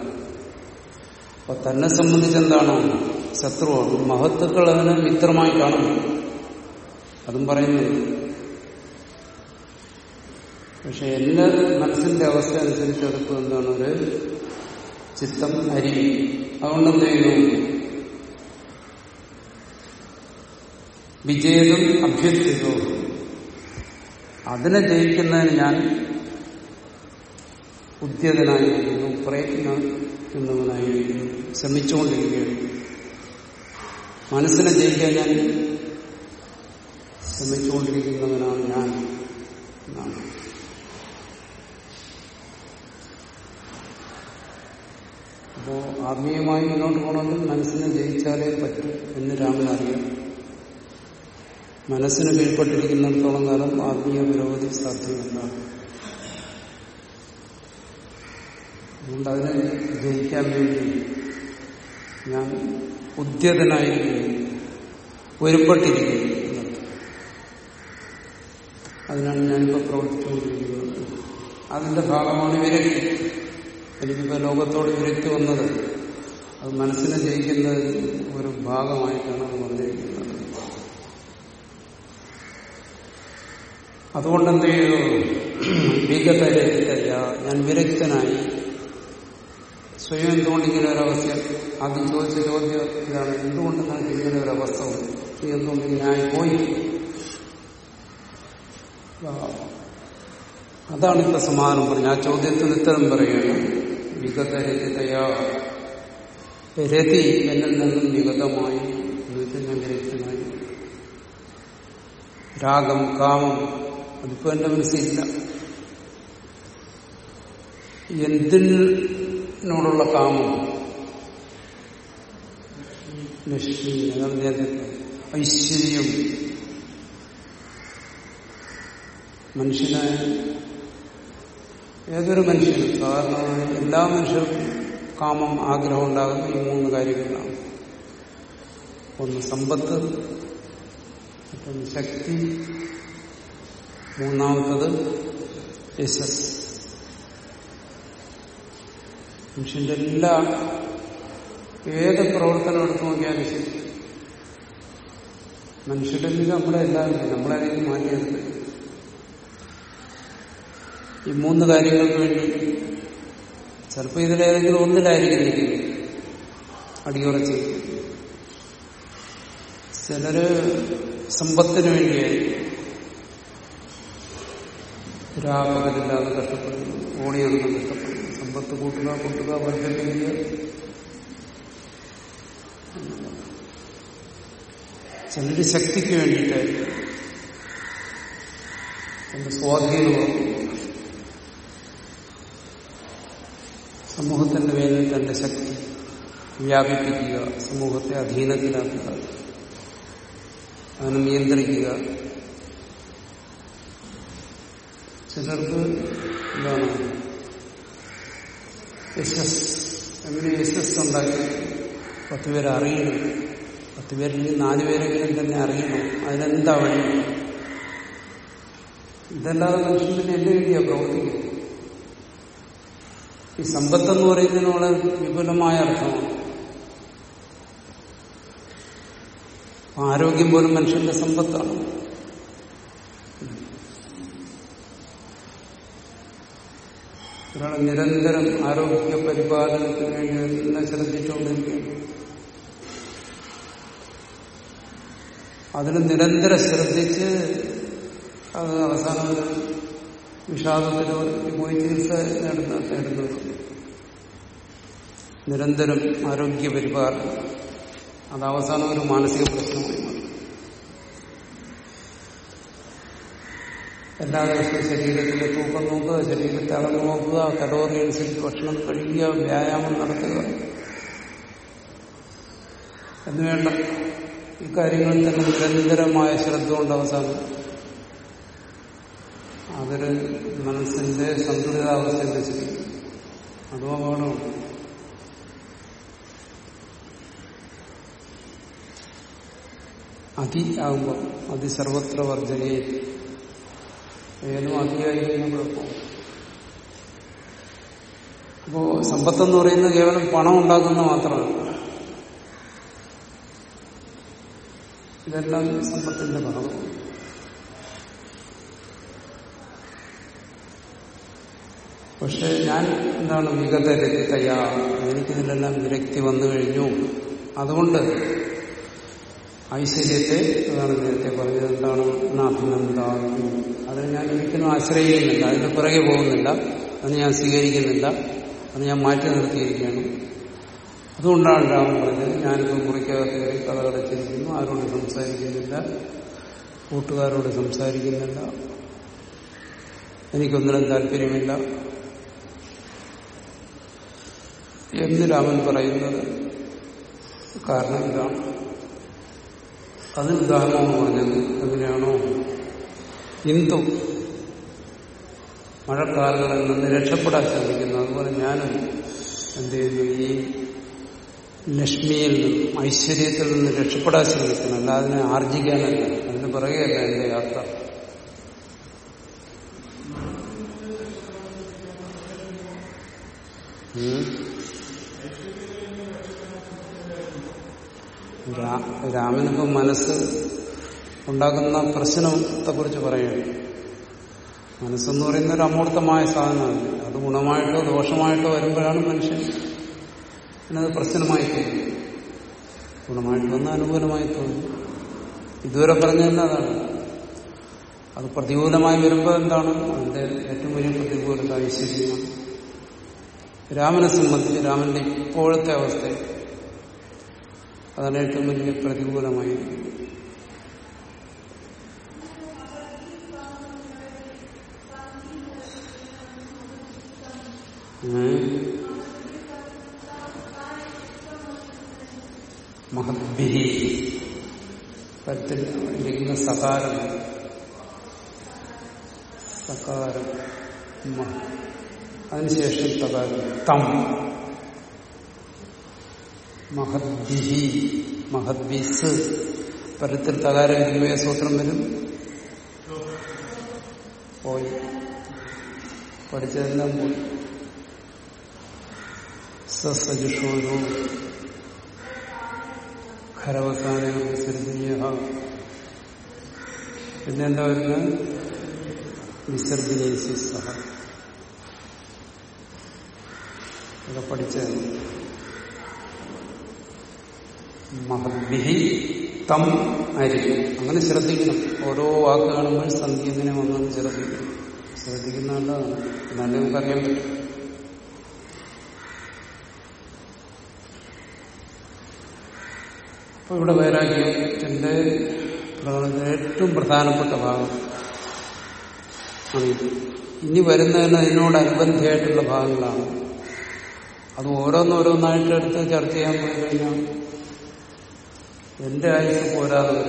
അപ്പൊ തന്നെ സംബന്ധിച്ച് എന്താണ്? ശത്രുവാണ്. മഹത്തുക്കൾ അതിനെ മിത്രമായി കാണുന്നു. അതും പറയുന്നുണ്ട് പക്ഷെ എന്റെ മനസ്സിന്റെ അവസ്ഥ അനുസരിച്ച് എന്താണ് ഒരു ചിത്തം അരി. അതുകൊണ്ട് ചെയ്യുന്നു വിജയതും അഭ്യർത്ഥിതവും അതിനെ ജയിക്കുന്നതിന് ഞാൻ ഉദ്യതനായിരിക്കുന്നു പ്രയത്നിക്കുന്നവനായിരിക്കുന്നു ശ്രമിച്ചുകൊണ്ടിരിക്കുകയാണ്. മനസ്സിനെ ജയിക്കാൻ ഞാൻ ശ്രമിച്ചുകൊണ്ടിരിക്കുന്നവനാണ് ഞാൻ എന്നാണ്. അപ്പോ ആത്മീയമായി മുന്നോട്ട് പോകണമെങ്കിൽ മനസ്സിനെ ജയിച്ചാലേ പറ്റൂ എന്ന് രാമൻ അറിയാം. മനസ്സിന് കീഴ്പ്പെട്ടിരിക്കുന്നിടത്തോളം കാലം ആത്മീയ പുരോഗതി സാധ്യമല്ല. അതുകൊണ്ട് അതിനെ ജയിക്കാൻ വേണ്ടി ഞാൻ ഉദ്യതനായിരിക്കുന്നു ഒരുപ്പെട്ടിരിക്കുന്നു അതിനാണ് ഞാനിപ്പോൾ പ്രവർത്തിച്ചുകൊണ്ടിരിക്കുന്നത്. അതിന്റെ ഭാഗമാണ് വിരക്തി എനിക്കിപ്പോൾ ലോകത്തോട് വിരക്തി വന്നത്. അത് മനസ്സിനെ ജയിക്കുന്നതിന് ഒരു ഭാഗമായിട്ടാണ് അത് വന്നിരിക്കുന്നത്. അതുകൊണ്ട് എന്ത് ചെയ്തു വിഗതരഹിതല്ല ഞാൻ വിരക്തനായി. സ്വയം എന്തുകൊണ്ട് ഇങ്ങനെ ഒരവസ്ഥ? ആദ്യം ചോദിച്ച ചോദ്യം ഇതാണ്. എന്തുകൊണ്ട് നമുക്ക് ഇങ്ങനെ ഒരവസ്ഥ നീ എന്തുകൊണ്ട് ഇങ്ങനെ പോയി? അതാണ് ഇപ്പൊ സമാധാനം പറഞ്ഞത്. ആ ചോദ്യത്തിന് ഉത്തരം പറയുകയാണ് വിഗതരഹിതയാ രതി എന്നിൽ നിന്നും വിഗതമായി എന്നിട്ട് ഞാൻ വിരക്തനായി രാഗം കാമം അതിപ്പോ എന്റെ മനസ്സിലില്ല. എന്തിനോടുള്ള കാമം? ലക്ഷ്മി ഐശ്വര്യം. മനുഷ്യനെ ഏതൊരു മനുഷ്യനും സാധാരണ എല്ലാ മനുഷ്യർക്കും കാമം ആഗ്രഹം ഉണ്ടാകുന്ന ഈ മൂന്ന് കാര്യങ്ങളാണ്. ഒന്ന് സമ്പത്ത് മറ്റൊന്ന് ശക്തി മൂന്നാമത്തത് യശസ് മനുഷ്യന്റെ എല്ലാ ഏത് പ്രവർത്തനം എടുത്തു നോക്കിയാലും ശരി. മനുഷ്യരുടെ ഇത് നമ്മളെ എല്ലാവരും നമ്മളാരെയും മാറ്റിയെടുത്ത്. ഈ മൂന്ന് കാര്യങ്ങൾക്ക് വേണ്ടി ചിലപ്പോൾ ഇതിലേതെങ്കിലും ഒന്നിലായിരിക്കും നിൽക്കുന്നത് അടിയുറച്ച്. ചിലര് സമ്പത്തിന് വേണ്ടിയായിരിക്കും. രാപകലില്ലാതെ കഷ്ടപ്പെടുന്നു. ഓടിയൊന്നും കഷ്ടപ്പെടുന്നു. സമ്പത്ത് കൂട്ടുക കൂട്ടുക വർദ്ധിപ്പിക്കുക ചിലര് ശക്തിക്ക് വേണ്ടിയിട്ടായിരിക്കും. എന്റെ സ്വാധീനം സമൂഹത്തിന്റെ പേരിൽ തന്റെ ശക്തി വ്യാപിപ്പിക്കുക. സമൂഹത്തെ അധീനത്തിലാക്കുക. അതിനെ നിയന്ത്രിക്കുക. ചിലർക്ക് എന്താണ് യശസ്. എങ്ങനെ യശസ് ഉണ്ടാക്കി? പത്ത് പേരെ അറിയണം. പത്ത് പേരിൽ നാല് പേരെങ്കിലും തന്നെ അറിയണം. അതിനെന്താ വഴി? ഇതല്ലാതെ മനുഷ്യൻ പിന്നെ എന്റെ വേണ്ടിയാ പ്രവർത്തിക്കുന്നത്? ഈ സമ്പത്തെന്ന് പറയുന്നതിന് വളരെ വിപുലമായ അർത്ഥമാണ്. ആരോഗ്യം പോലും മനുഷ്യന്റെ സമ്പത്താണ്. ഒരാൾ നിരന്തരം ആരോഗ്യ പരിപാലനത്തിന് വേണ്ടി തന്നെ ശ്രദ്ധിച്ചുകൊണ്ടിരിക്കുകയാണ് അതിന് നിരന്തരം ശ്രദ്ധിച്ച് അത് അവസാനം വിഷാദത്തിലോ പോയി ചികിത്സ നേടുന്ന നേടുന്നവരുണ്ട് നിരന്തരം ആരോഗ്യ പരിപാലനം. അത് അവസാനം ഒരു മാനസിക പ്രശ്നമായി മാറും എല്ലാ ദിവസവും ശരീരത്തിന്റെ തൂക്കം നോക്കുക ശരീരത്തെ അളന്ന് നോക്കുക കലോറി അനുസരിച്ച് ഭക്ഷണം കഴിക്കുക വ്യായാമം നടത്തുക. എന്നുവേണ്ട ഈ കാര്യങ്ങളിൽ തന്നെ നിരന്തരമായ ശ്രദ്ധ കൊണ്ട് അവസാനം അതൊരു മനസ്സിന്റെ സന്തുലിതാവസ്ഥ നശിപ്പിക്കും അതും അപകടമാണ് അതി ആകുമ്പോൾ അതി സർവത്ര വർജനയെ ഏതും അതിയായി കുഴപ്പം അപ്പോ സമ്പത്തെന്ന് പറയുന്നത് കേവലം പണം ഉണ്ടാക്കുന്ന മാത്രമല്ല ഇതെല്ലാം സമ്പത്തിന്റെ ഭാഗമാണ് പക്ഷെ ഞാൻ എന്താണ് വിഗത രക്തയാ എനിക്കിതിലെല്ലാം വിരക്തി വന്നു കഴിഞ്ഞു. അതുകൊണ്ട് ഐശ്വര്യത്തെ അതാണ് നേരത്തെ പറഞ്ഞത് എന്താണ്? അഭിനന്ദാകും അത് ഞാൻ ഒരിക്കലും ആശ്രയിക്കുന്നില്ല. അതിന് പുറകെ പോകുന്നില്ല. അത് ഞാൻ സ്വീകരിക്കുന്നില്ല. അത് ഞാൻ മാറ്റി നിർത്തിയിരിക്കുകയാണ്. അതുകൊണ്ടാണ് രാമൻ പറഞ്ഞത് ഞാനിപ്പോൾ മുറിക്കകത്ത് കയറി കഥ കടച്ചിരിക്കുന്നു ആരോട് സംസാരിക്കുന്നില്ല. കൂട്ടുകാരോട് സംസാരിക്കുന്നില്ല. എനിക്കൊന്നിനും താല്പര്യമില്ല. എന്ന് രാമൻ പറയുന്നത് കാരണം ഇതാണ്. അതിന് ഉദാഹരണം പറഞ്ഞത്. എങ്ങനെയാണോ ഹിന്ദു മഴക്കാലങ്ങളിൽ നിന്ന് രക്ഷപ്പെടാൻ ശ്രമിക്കുന്നു. അതുപോലെ ഞാനും എന്ത് ചെയ്യുന്നു ഈ ലക്ഷ്മിയിൽ നിന്നും ഐശ്വര്യത്തിൽ നിന്ന് രക്ഷപ്പെടാൻ ശ്രമിക്കണം അല്ല അതിനെ ആർജിക്കാനല്ല. അതിന് പറയുകയല്ല എന്റെ യാത്ര. രാമനിപ്പം മനസ്സ് ഉണ്ടാക്കുന്ന പ്രശ്നത്തെ കുറിച്ച് പറയുകയാണ്. മനസ്സെന്ന് പറയുന്ന ഒരു അമൂർത്തമായ സാധനമാണ്. അത് ഗുണമായിട്ടോ ദോഷമായിട്ടോ വരുമ്പോഴാണ് മനുഷ്യൻ അത് പ്രശ്നമായി തോന്നുന്നത് ഗുണമായിട്ട് വന്ന അനുകൂലമായി തോന്നുന്നു ഇതുവരെ പറഞ്ഞിരുന്ന അതാണ്. അത് പ്രതികൂലമായി വരുമ്പോൾ എന്താണ്? അതിന്റെ ഏറ്റവും വലിയ പ്രതികൂലത ഐശ്വര്യമാണ് രാമനെ സംബന്ധിച്ച് രാമന്റെ ഇപ്പോഴത്തെ അവസ്ഥ അതാണ് ഏറ്റവും വലിയ പ്രതികൂലമായി മഹദ്ഭിഹി പരത്തിൽ ഇരിക്കുന്ന സകാരം സകാരം അതിനുശേഷം സകാരം തം മഹദ്ഭിഹി മഹദ്ഭിസ് പരത്തിൽ തകാരം ഇരിക്കുമ്പോൾ സൂത്രം വരും പോയി. പഠിച്ചതെല്ലാം പോയി. സസജുഷോരോ ഖരവസാന വിസർജനീയ പിന്നെന്താ വരുന്നത്? വിസർജനീയ പഠിച്ച. പഠിച്ചത് മഹദ്ഭിഹി തം ആയിരിക്കും. അങ്ങനെ ശ്രദ്ധിക്കണം. ഓരോ വാക്ക് കാണുമ്പോൾ സന്ധി എങ്ങനെ വന്നെന്ന് ശ്രദ്ധിക്കണം. ശ്രദ്ധിക്കുന്നതല്ല നല്ലതാണ് നമുക്കറിയാൻ പറ്റും. അപ്പൊ ഇവിടെ വൈരാഗ്യത്തിന്റെ ഏറ്റവും പ്രധാനപ്പെട്ട ഭാഗം. ആണിത് ഇനി വരുന്നതിന് ഇതിനോടനുബന്ധിയായിട്ടുള്ള ഭാഗങ്ങളാണ്. അത് ഓരോന്നോരോന്നായിട്ട് എടുത്ത് ചർച്ച ചെയ്യാൻ പോയി കഴിഞ്ഞാൽ എന്റെ ആയുസ് പോരാതെ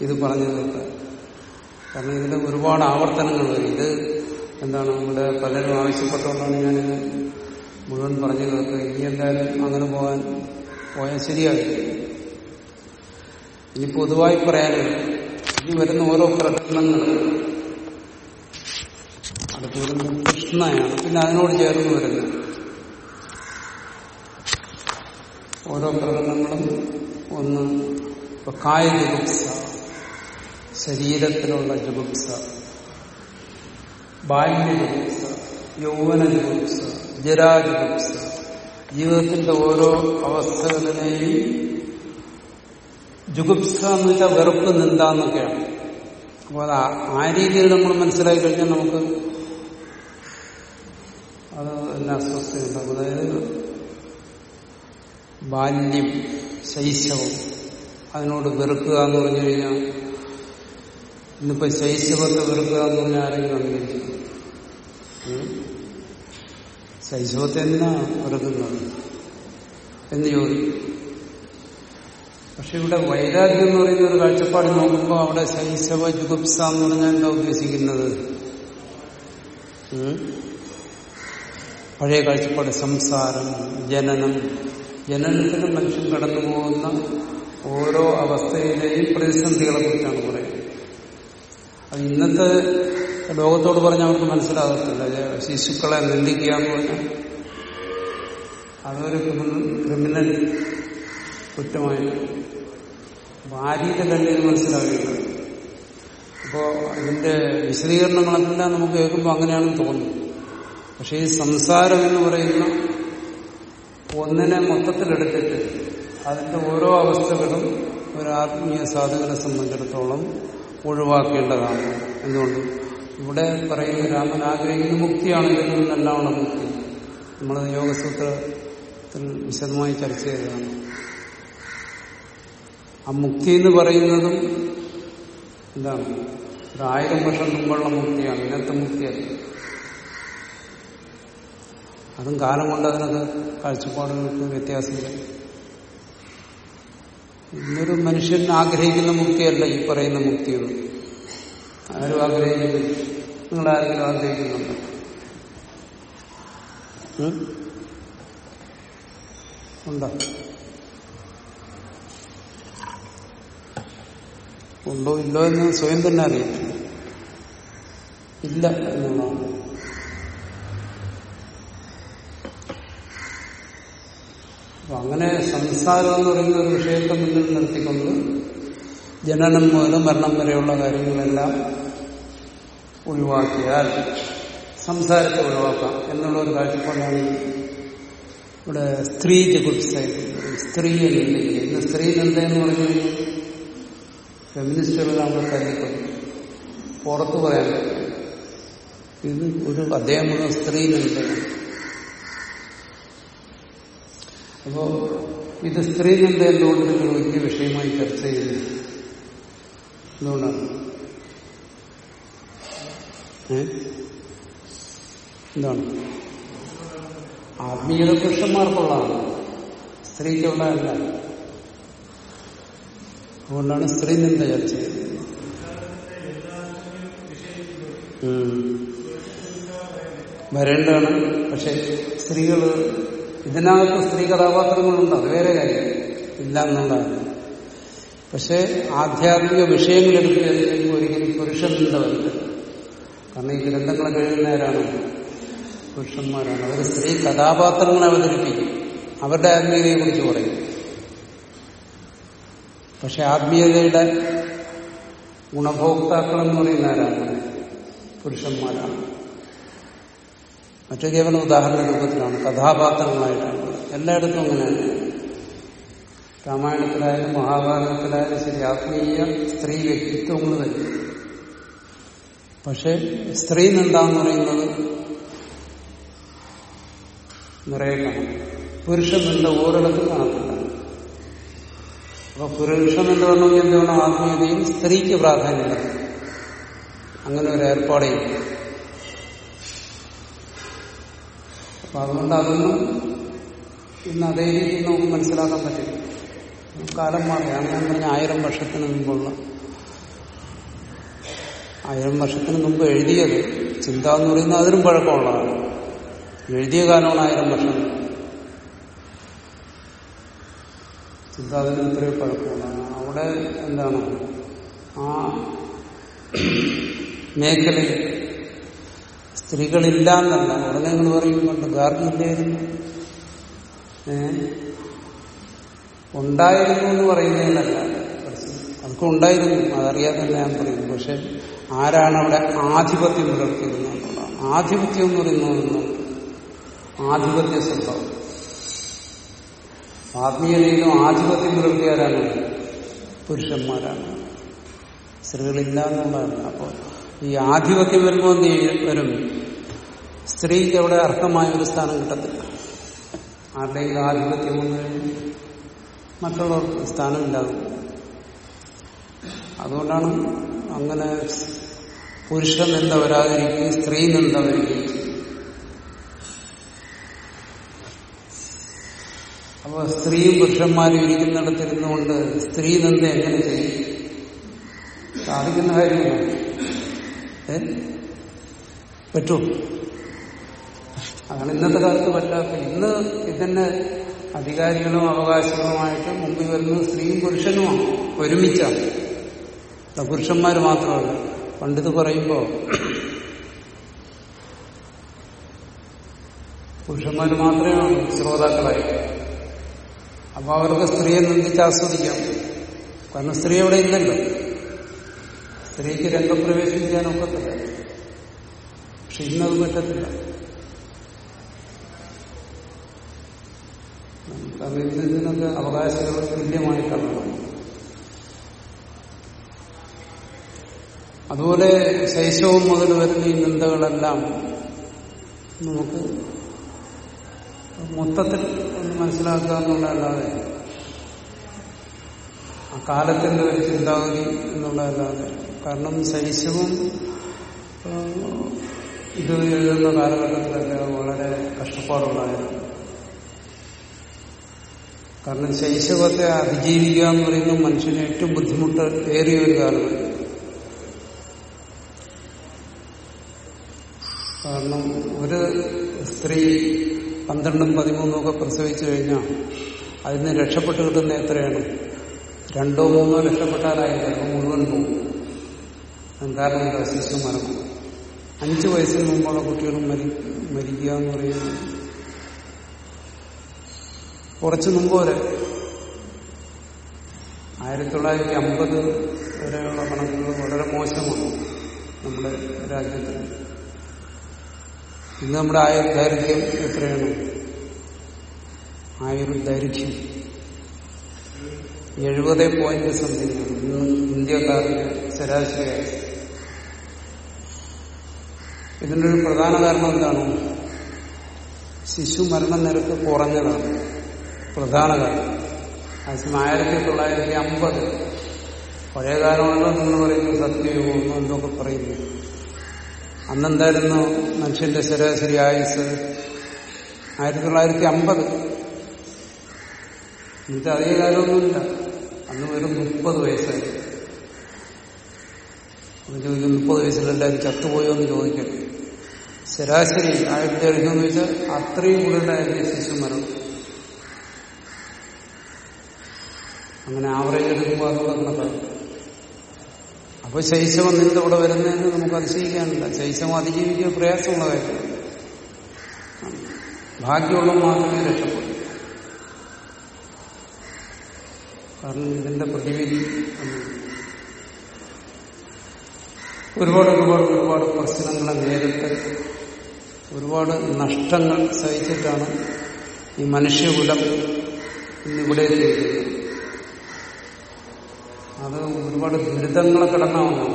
ഇത് പറഞ്ഞു തീർക്കാൻ കാരണം ഇതിന്റെ ഒരുപാട് ആവർത്തനങ്ങൾ ഇത് എന്താണ് നമ്മുടെ പലരും ആവശ്യപ്പെട്ടുകൊണ്ടാണ് ഞാൻ മുഴുവൻ പറഞ്ഞു തീർക്കുക ഇനി എന്തായാലും അങ്ങനെ പോകാൻ പോയാൽ ശരിയാകില്ല ഇനി പൊതുവായി പറയാനും ഇനി വരുന്ന ഓരോ പ്രകടനങ്ങളും അടുത്ത് വരുന്നത് കൃഷ്ണയാണ്. പിന്നെ അതിനോട് ചേർന്ന് വരുന്നത് ഓരോ പ്രകടനങ്ങളും ഒന്ന് ഇപ്പൊ കായ ജുഗുപ്സ ശരീരത്തിലുള്ള ജുഗുപ്സ ബാല്യ ജുഗുപ്സ യൗവന ജുഗുപ്സ ജരാജുഗുപ്സ ജീവിതത്തിന്റെ ഓരോ അവസ്ഥകളിലെയും ജുഗുപ്സ എന്ന് വെച്ചാൽ വെറുപ്പ് നിന്താന്നൊക്കെയാണ് അപ്പോൾ അത് ആ- രീതിയിൽ നമ്മൾ മനസ്സിലാക്കി കഴിഞ്ഞാൽ നമുക്ക് അത് എന്നെ അസ്വസ്ഥയുണ്ടാകും അതായത് ബാല്യം ശൈശവം അതിനോട് വെറുക്കുക എന്ന് പറഞ്ഞു കഴിഞ്ഞാൽ ഇന്നിപ്പോ ശൈശവത്തെ വെറുക്കുക എന്ന് പറഞ്ഞാൽ ആരെങ്കിലും അംഗീകരിക്കും? ശൈശവത്തെ എന്നാ ഒരുക്കുന്നത് എന്ന് ചോദിക്കും പക്ഷെ ഇവിടെ വൈരാഗ്യം എന്ന് പറയുന്ന ഒരു കാഴ്ചപ്പാട് നോക്കുമ്പോൾ അവിടെ ശൈശവ ജുഗുപ്സ എന്ന് പറഞ്ഞാൽ എന്താ ഉദ്ദേശിക്കുന്നത്? പഴയ കാഴ്ചപ്പാട് സംസാരം ജനനം. ജനനത്തിന് മനുഷ്യൻ കടന്നു പോകുന്ന ഓരോ അവസ്ഥയിലെയും പ്രതിസന്ധികളെ കുറിച്ചാണ് പറയുന്നത്. അത് ഇന്നത്തെ ലോകത്തോട് പറഞ്ഞാൽ അവർക്ക് മനസ്സിലാകത്തില്ല. ശിശുക്കളെ നിന്ദിക്കുക എന്ന് പറഞ്ഞാൽ അതൊരു ക്രിമിനൽ കുറ്റമായി. ഭാര്യയുടെ ഇത് മനസ്സിലാകുന്നത് അപ്പോ അതിന്റെ വിശദീകരണങ്ങളെല്ലാം നമുക്ക് കേൾക്കുമ്പോൾ അങ്ങനെയാണെന്ന് തോന്നുന്നു. പക്ഷെ ഈ സംസാരം എന്ന് പറയുന്ന ഒന്നിനെ മൊത്തത്തിലെടുത്തിട്ട് അതിന്റെ ഓരോ അവസ്ഥകളും ഒരു ആത്മീയ സാധകനെ സംബന്ധിച്ചിടത്തോളം ഒഴിവാക്കേണ്ടതാണ്. എന്തുകൊണ്ട്? ഇവിടെ പറയുന്ന രാമൻ ആഗ്രഹിക്കുന്ന മുക്തിയാണ് ഇതിൽ മുക്തി നമ്മൾ യോഗസൂത്രത്തിൽ വിശദമായി ചർച്ച ചെയ്തതാണ്. ആ മുക്തി എന്ന് പറയുന്നതും എന്താണ്? ഒരു ആയിരം വർഷം മുമ്പുള്ള മുക്തിയാണ്. ഇന്നത്തെ മുക്തിയല്ല. അതും കാലം കൊണ്ട് അതിനൊക്കെ കാഴ്ചപ്പാടുകൾക്ക് വ്യത്യാസമില്ല. ഇന്നൊരു മനുഷ്യൻ ആഗ്രഹിക്കുന്ന മുക്തിയല്ല ഈ പറയുന്ന മുക്തിയൊന്നും ആരും ആഗ്രഹിക്കുന്നു നിങ്ങൾ ആരെങ്കിലും ആഗ്രഹിക്കുന്നുണ്ടോ? ഉണ്ടോ? ഉണ്ടോ ഇല്ലോ എന്ന് സ്വയം തന്നെ അറിയാം ഇല്ല എന്നുള്ളതാണ് അങ്ങനെ സംസാരം എന്ന് പറയുന്ന ഒരു വിഷയത്തെ മുന്നിൽ നിർത്തിക്കൊണ്ട് ജനനം മുതൽ മരണം വരെയുള്ള കാര്യങ്ങളെല്ലാം ഒഴിവാക്കിയാൽ സംസാരത്തെ ഒഴിവാക്കാം എന്നുള്ള ഒരു കാഴ്ചപ്പാടാണ് ഇവിടെ സ്ത്രീ ചികിത്സ സ്ത്രീ എന്നില്ലെങ്കിൽ ഇന്ന് സ്ത്രീ നിന്ദ എന്ന് പറഞ്ഞു ഫെമിനിസ്റ്റുകളെല്ലാം നമ്മൾ തല്ലിക്കൊണ്ടു പുറത്തു പറയാൻ ഇത് ഒരു അദ്ദേഹം സ്ത്രീ അപ്പോ ഇത് സ്ത്രീ നിന്ദ എന്തുകൊണ്ട് നിങ്ങൾ വലിയ വിഷയമായി ചർച്ച ചെയ്യുന്നു എന്തുകൊണ്ടാണ് എന്താണ്? ആത്മീയത പുരുഷന്മാർക്കുള്ളതാണ്. സ്ത്രീക്കുള്ളതല്ല അതുകൊണ്ടാണ് സ്ത്രീ നിന്ദ ചർച്ച ചെയ്യുന്നത്. വരേണ്ടതാണ്. പക്ഷെ സ്ത്രീകൾ ഇതിനകത്ത് സ്ത്രീ കഥാപാത്രങ്ങളുണ്ട്. അത് വേറെ കാര്യം. ഇല്ല എന്നുള്ളതാണ് പക്ഷെ ആധ്യാത്മിക വിഷയങ്ങൾ എടുക്കുകയാണെങ്കിൽ ഒരിക്കലും നിന്ദ വരില്ല. കാരണം ഈ ഗ്രന്ഥങ്ങളൊക്കെ എഴുതുന്നവരാണ് പുരുഷന്മാരാണ്. അവർ സ്ത്രീ കഥാപാത്രങ്ങളെ അവതരിപ്പിക്കും. അവരുടെ ആത്മീയതയെ കുറിച്ച് പറയും. പക്ഷെ ആത്മീയതയുടെ ഗുണഭോക്താക്കൾ എന്ന് പറയുന്ന പുരുഷന്മാരാണ്. മറ്റു കേവലം ഉദാഹരണ രൂപത്തിലാണ്. കഥാപാത്രങ്ങളായിട്ടാണ്. എല്ലായിടത്തും അങ്ങനെയാണ് രാമായണത്തിലായാലും മഹാഭാരതത്തിലായാലും ശരി ആത്മീയ സ്ത്രീ വ്യക്തിത്വങ്ങൾ തന്നെ. പക്ഷെ സ്ത്രീ നിന്താന്ന് പറയുന്നത് നിറയെ കാണും. പുരുഷൻ നിന്ദ ഓരിടത്തും കാണത്തില്ല. അപ്പൊ പുരുഷൻ എന്ന് പറഞ്ഞെങ്കിൽ എന്ത് വേണം ആത്മീയതയും സ്ത്രീക്ക് പ്രാധാന്യമില്ല അങ്ങനെ ഒരു ഏർപ്പാടേ. അപ്പൊ അതുകൊണ്ട് അതൊന്നും ഇന്ന് അതേ രീതിയിൽ നമുക്ക് മനസ്സിലാക്കാൻ പറ്റില്ല. കാലം മാറി. അങ്ങനെ പറഞ്ഞ ആയിരം വർഷത്തിന് മുമ്പുള്ള ആയിരം വർഷത്തിന് മുമ്പ് എഴുതിയത് ചിന്ത എന്ന് പറയുന്നത് അതിനും പഴക്കമുള്ളതാണ്. എഴുതിയ കാലമാണ് ആയിരം വർഷം. ചിന്ത അതിന് ഇത്രയും പഴക്കമുള്ളതാണ്. അവിടെ എന്താണ്? ആ മേഖലയിൽ സ്ത്രീകളില്ല എന്നല്ല. ഉടനെ നിങ്ങൾ പറയുന്നുണ്ട് ഗാർഗില്ലായിരുന്നു ഏ? ഉണ്ടായിരുന്നു എന്ന് പറയുന്നതിനല്ല. അതൊക്കെ ഉണ്ടായിരുന്നു അതറിയാതെ തന്നെ ഞാൻ പറയുന്നു. പക്ഷെ ആരാണ് അവിടെ ആധിപത്യം പുലർത്തിയിരുന്നത് ആധിപത്യം എന്ന് പറയുന്നത് ആധിപത്യ സ്വഭാവം. ആത്മീയതയിലും ആധിപത്യം പുലർത്തിയാരാണ് പുരുഷന്മാരാണ്. സ്ത്രീകളില്ല എന്നുള്ളതാണ് അപ്പോൾ ഈ ആധിപത്യം വരുമ്പോൾ? വരും. സ്ത്രീക്ക് അവിടെ അർത്ഥമായ ഒരു സ്ഥാനം കിട്ടത്തില്ല. ആരുടെയെങ്കിലും ആധിപത്യം വന്നു കഴിഞ്ഞാൽ മറ്റുള്ളവർക്ക് സ്ഥാനമില്ലാതെ അതുകൊണ്ടാണ് അങ്ങനെ പുരുഷൻ നിന്ദ വരാതിരിക്കുകയും സ്ത്രീ നിന്ദ വരികയും. അപ്പൊ സ്ത്രീയും പുരുഷന്മാരും ഇരിക്കുന്നിടത്തിരുന്നുകൊണ്ട് സ്ത്രീ നിന്ദ എങ്ങനെ ചെയ്യും? സാധിക്കുന്ന കാര്യമാണ് പറ്റൂ. അതാണ് ഇന്നത്തെ കാലത്ത് പറ്റാത്ത ഇന്ന് ഇതിന്റെ അധികാരികളും അവകാശികളുമായിട്ട് മുമ്പിൽ വരുന്നത് സ്ത്രീയും പുരുഷനുമാണ് ഒരുമിച്ചാണ്. പുരുഷന്മാർ മാത്രമല്ല. പണ്ടിത് പറയുമ്പോ പുരുഷന്മാർ മാത്രമേ ശ്രോതാക്കളായി. അപ്പൊ അവർക്ക് സ്ത്രീയെ നിന്ദിച്ച് ആസ്വദിക്കാം. കാരണം സ്ത്രീ അവിടെ ഇല്ലല്ലോ. സ്ത്രീക്ക് രംഗപ്രവേശം ചെയ്യാൻ ഒക്കത്തില്ല പക്ഷെ ഇന്നത് പറ്റത്തില്ല. ഇന്ന് ഇതിനൊക്കെ അവകാശങ്ങൾ തുല്യമായിട്ടാണ് അതുപോലെ ശൈശവം മുതൽ വരുന്ന ഈ നിന്ദകളെല്ലാം നമുക്ക് മൊത്തത്തിൽ ഒന്ന് മനസ്സിലാക്കുക എന്നുള്ളതല്ലാതെ ആ കാലത്തിന്റെ ഒരു ചിന്താഗതി എന്നുള്ളതല്ലാതെ. കാരണം ശൈശവം ഇത് എഴുതുന്ന കാലഘട്ടത്തിലൊക്കെ വളരെ കഷ്ടപ്പാടുള്ളായിരുന്നു കാരണം ശൈശവത്തെ അതിജീവിക്കുക എന്ന് പറയുന്നത് മനുഷ്യന് ഏറ്റവും ബുദ്ധിമുട്ട് ഏറിയ ഒരു കാലമാണ്. കാരണം ഒരു സ്ത്രീ പന്ത്രണ്ടും പതിമൂന്നും ഒക്കെ പ്രസവിച്ചു കഴിഞ്ഞാൽ അതിൽ നിന്ന് രക്ഷപ്പെട്ട് കിട്ടുന്ന എത്രയാണ്? രണ്ടോ മൂന്നോ രക്ഷപ്പെട്ടാലായി ചിലപ്പോൾ മുഴുവൻ പോകും കാരണം എന്താ? ശിശു മരണം. അഞ്ചു വയസ്സിന് മുമ്പുള്ള കുട്ടികൾ മരി മരിക്കുക എന്ന് പറയുന്നത് കുറച്ച് മുമ്പ് വരെ ആയിരത്തി തൊള്ളായിരത്തി അമ്പത് വരെയുള്ള കണക്കുകൾ വളരെ മോശമാണ് നമ്മുടെ രാജ്യത്ത്. ഇന്ന് നമ്മുടെ ആയുർദൈർഘ്യം എത്രയാണ്? ആയുർദൈർഘ്യം എഴുപത് പോയിന്റ് സംതിങ് ഇന്ന് ഇന്ത്യക്കാരുടെ ശരാശരിയായി. ഇതിന്റെ ഒരു പ്രധാന കാരണം എന്താണ്? ശിശു മരണ നിരക്ക് കുറഞ്ഞതാണ്. പ്രധാന കാരണം അതേസമയം ആയിരത്തി തൊള്ളായിരത്തി അമ്പത് പഴയ കാലമാണല്ലോ നിങ്ങൾ പറയുന്നത് സത്യയുഗം എന്തൊക്കെ പറയുന്നു അന്നെന്തായിരുന്നു മനുഷ്യന്റെ ശരാശരി ആയുസ്? ആയിരത്തി തൊള്ളായിരത്തി അമ്പത് എന്നിട്ട് അതേ കാലമൊന്നുമില്ല. അന്ന് വെറും മുപ്പത് വയസ്സായി. അപ്പൊ ചോദിക്കും മുപ്പത് വയസ്സിലെല്ലാവരും ചത്തുപോയോ എന്ന് ചോദിക്കട്ടെ ശരാശരി ആയിരത്തി അറുപതെന്ന് വെച്ചാൽ അത്രയും കൂടുതലായിരുന്നു ശിശു അങ്ങനെ ആവറേജ് എടുക്കുമ്പോൾ അത് വന്നതാണ് അപ്പൊ ശൈശവം നിന്റെ കൂടെ വരുന്നതിന് നമുക്ക് അതിശയിക്കാനില്ല. ശൈശവം അതിജീവിക്കുക പ്രയാസമുള്ള കാര്യമാണ് ഭാഗ്യമുള്ള മാത്രമേ രക്ഷപ്പെടും. കാരണം ഇതിന്റെ പ്രതിവിധി ഒരുപാട് ഒരുപാട് ഒരുപാട് പ്രശ്നങ്ങളെ നേരിട്ട് ഒരുപാട് നഷ്ടങ്ങൾ സഹിച്ചിട്ടാണ് ഈ മനുഷ്യകുലം ഇന്നിവിടെ എത്തിയിരിക്കുന്നത് അത് ഒരുപാട് ദുരിതങ്ങളെ കടന്നാവുന്നു.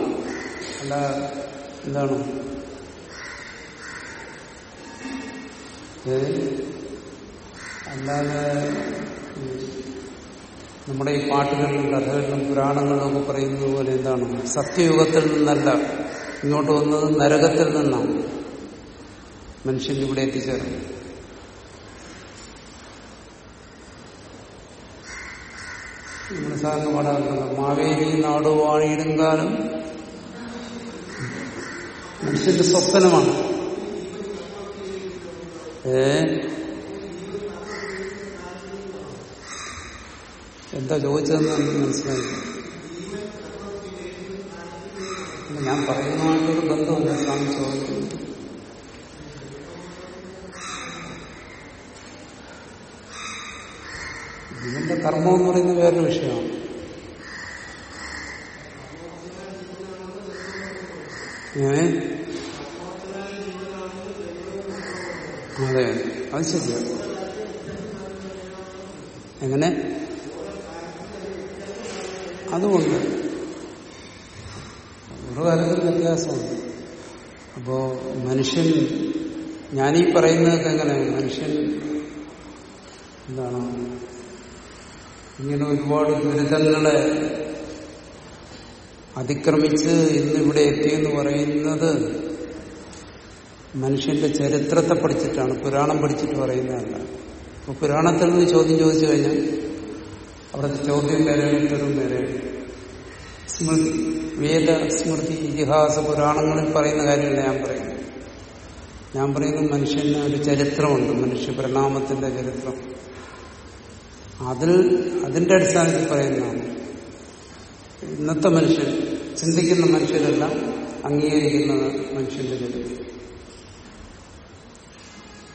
അല്ല എന്താണ്? അല്ലാതെ നമ്മുടെ ഈ പാട്ടുകളിലും കഥകളിലും പുരാണങ്ങളിലും ഒക്കെ പറയുന്നത് പോലെ എന്താണ്? സത്യയുഗത്തിൽ നിന്നല്ല ഇങ്ങോട്ട് വന്നത് നരകത്തിൽ നിന്നാണ് മനുഷ്യൻ ഇവിടെ എത്തിച്ചേർന്നത്. സാറിന് പാടാറുണ്ടല്ലോ മാവേലി നാടുവാണിയിടും കാലം മനുഷ്യന്റെ സ്വപ്നമാണ്. ഏ? എന്താ ചോദിച്ചതെന്ന് എനിക്ക് മനസ്സിലായി ഞാൻ പറയുന്നതായിട്ടൊരു ബന്ധമില്ല സ്വാമി ചോദിക്കുന്നത് ഇതിന്റെ കർമ്മം എന്ന് പറയുന്നത് വേറൊരു വിഷയമാണ്. ഏ? അതെ. അത് ശരിയാണ് എങ്ങനെ? അതുകൊണ്ട്. ഒരു കാര്യത്തിൽ വ്യത്യാസമുണ്ട് അപ്പോ മനുഷ്യൻ ഞാനീ പറയുന്നതൊക്കെ എങ്ങനെ? മനുഷ്യൻ എന്താണ്? ഇങ്ങനെ ഒരുപാട് ദുരിതങ്ങളെ അതിക്രമിച്ച് ഇന്നിവിടെ എത്തിയെന്ന് പറയുന്നത് മനുഷ്യന്റെ ചരിത്രത്തെ പഠിച്ചിട്ടാണ് പുരാണം പഠിച്ചിട്ട് പറയുന്നതല്ല അപ്പൊ പുരാണത്തിൽ നിന്ന് ചോദ്യം ചോദിച്ചു കഴിഞ്ഞാൽ അവിടുത്തെ ചോദ്യം വേറെയാണ് ഉത്തരവും നേരെ. സ്മൃതി വേദ സ്മൃതി ഇതിഹാസ പുരാണങ്ങളിൽ പറയുന്ന കാര്യമല്ല ഞാൻ പറയുന്നത്. ഞാൻ പറയുന്നത് മനുഷ്യന് ഒരു ചരിത്രമുണ്ട് മനുഷ്യ പരിണാമത്തിന്റെ ചരിത്രം. അതിൽ അതിന്റെ അടിസ്ഥാനത്തിൽ പറയുന്നതാണ്. ഇന്നത്തെ മനുഷ്യൻ ചിന്തിക്കുന്ന മനുഷ്യരെല്ലാം അംഗീകരിക്കുന്ന മനുഷ്യന്റെ ചരിത്രം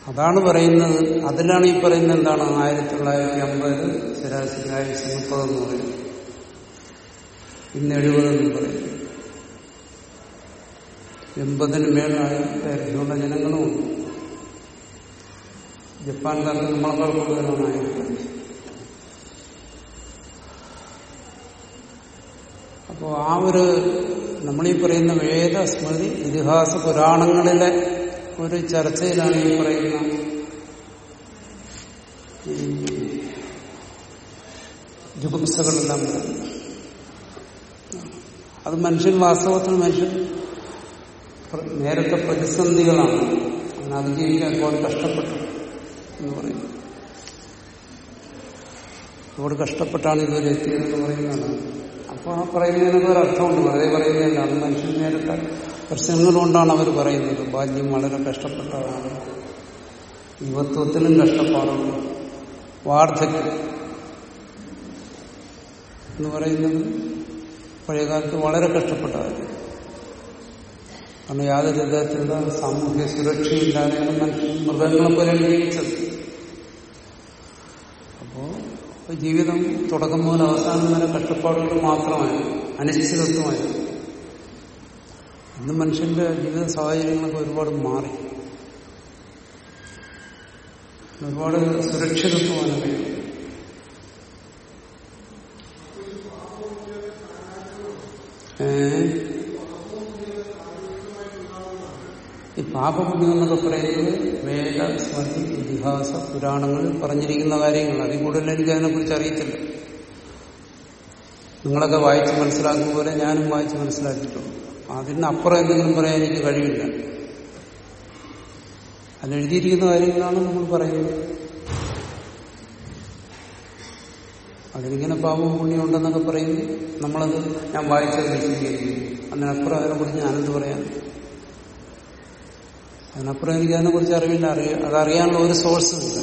അതാണ് പറയുന്നത്. അതിലാണ് ഈ പറയുന്നത് എന്താണ്? ആയിരത്തി തൊള്ളായിരത്തി അമ്പത് ശരാശരി ആയിരത്തി മുപ്പതെന്ന് പറയും. ഇന്ന് എഴുപതെന്ന് പറയും. എൺപതിന് മേളായി ദൈർഘ്യമുള്ള ജനങ്ങളുമുണ്ട് ജപ്പാൻകാർക്ക് നമ്മളെക്കാൾ കൂടുതലാണ് ആയിരത്തി അപ്പോൾ ആ ഒരു നമ്മളീ പറയുന്ന വേദ സ്മൃതി ഇതിഹാസ പുരാണങ്ങളിലെ ഒരു ചർച്ചയിലാണ് ഈ പറയുന്ന വരുന്നത് അത് മനുഷ്യൻ വാസ്തവത്തിൽ മനുഷ്യൻ നേരത്തെ പ്രതിസന്ധികളാണ്. അങ്ങനെ അതിജീവിക്കാൻ ഒരുപാട് കഷ്ടപ്പെട്ടു എന്ന് പറയുന്നു. ഒരുപാട് കഷ്ടപ്പെട്ടാണ് ഇതുവരെ എത്തിയതെന്ന് പറയുന്നതാണ്. അപ്പോൾ ആ പറയുന്നതിനൊക്കെ ഒരു അർത്ഥമുണ്ട്. വെറുതെ പറയുന്നതല്ല. അത് മനുഷ്യൻ നേരിട്ട പ്രശ്നങ്ങൾ അവർ പറയുന്നത്. ബാല്യം വളരെ കഷ്ടപ്പെട്ടതാണ് യുവത്വത്തിനും കഷ്ടപ്പാടുണ്ട്. വാർദ്ധക്യം എന്ന് പറയുന്നത് പഴയകാലത്ത് വളരെ കഷ്ടപ്പെട്ടതായിരുന്നു കാരണം യാതൊരു വിധത്തിലുള്ള സാമൂഹ്യ സുരക്ഷയില്ലാതെയാണ് മനുഷ്യൻ മൃഗങ്ങളെ പോലെയാണ് ജീവിച്ചത് അപ്പോ ജീവിതം തുടക്കം മുതൽ അവസാനം വരെ കഷ്ടപ്പാടുകൾ മാത്രമായി അനിശ്ചിതത്വമായി. ഇന്ന് മനുഷ്യന്റെ ജീവിത സാഹചര്യങ്ങളൊക്കെ ഒരുപാട് മാറി. ഒരുപാട് സുരക്ഷിതത്വമാണ് കഴിയും ഈ പാപപുണ്യം എന്നൊക്കെ പറയുന്നത് വേദ സ്മൃതി ഇതിഹാസ പുരാണങ്ങളിൽ പറഞ്ഞിരിക്കുന്ന കാര്യങ്ങൾ. അതിൽ കൂടുതൽ എനിക്ക് അതിനെക്കുറിച്ച് അറിയത്തില്ല. നിങ്ങളൊക്കെ വായിച്ച് മനസ്സിലാക്കുന്ന പോലെ ഞാനും വായിച്ച് മനസ്സിലാക്കിയിട്ടുള്ളൂ അതിനപ്പുറം എന്തെങ്കിലും പറയാൻ എനിക്ക് കഴിയില്ല. അതിലെഴുതിയിരിക്കുന്ന കാര്യങ്ങളാണ് നമ്മൾ പറയുന്നത്. അതിലിങ്ങനെ പാപം പുണ്യം ഉണ്ടെന്നൊക്കെ പറയുന്നു നമ്മളത് ഞാൻ വായിച്ചത് വിശദീകരിക്കുന്നു. അതിനപ്പുറം അതിനെക്കുറിച്ച് ഞാനെന്ത് പറയാൻ അതിനപ്പുറം എനിക്ക് അതിനെക്കുറിച്ച് അറിവില്ല. അറിയ അതറിയാനുള്ള ഒരു സോഴ്സും ഇല്ല.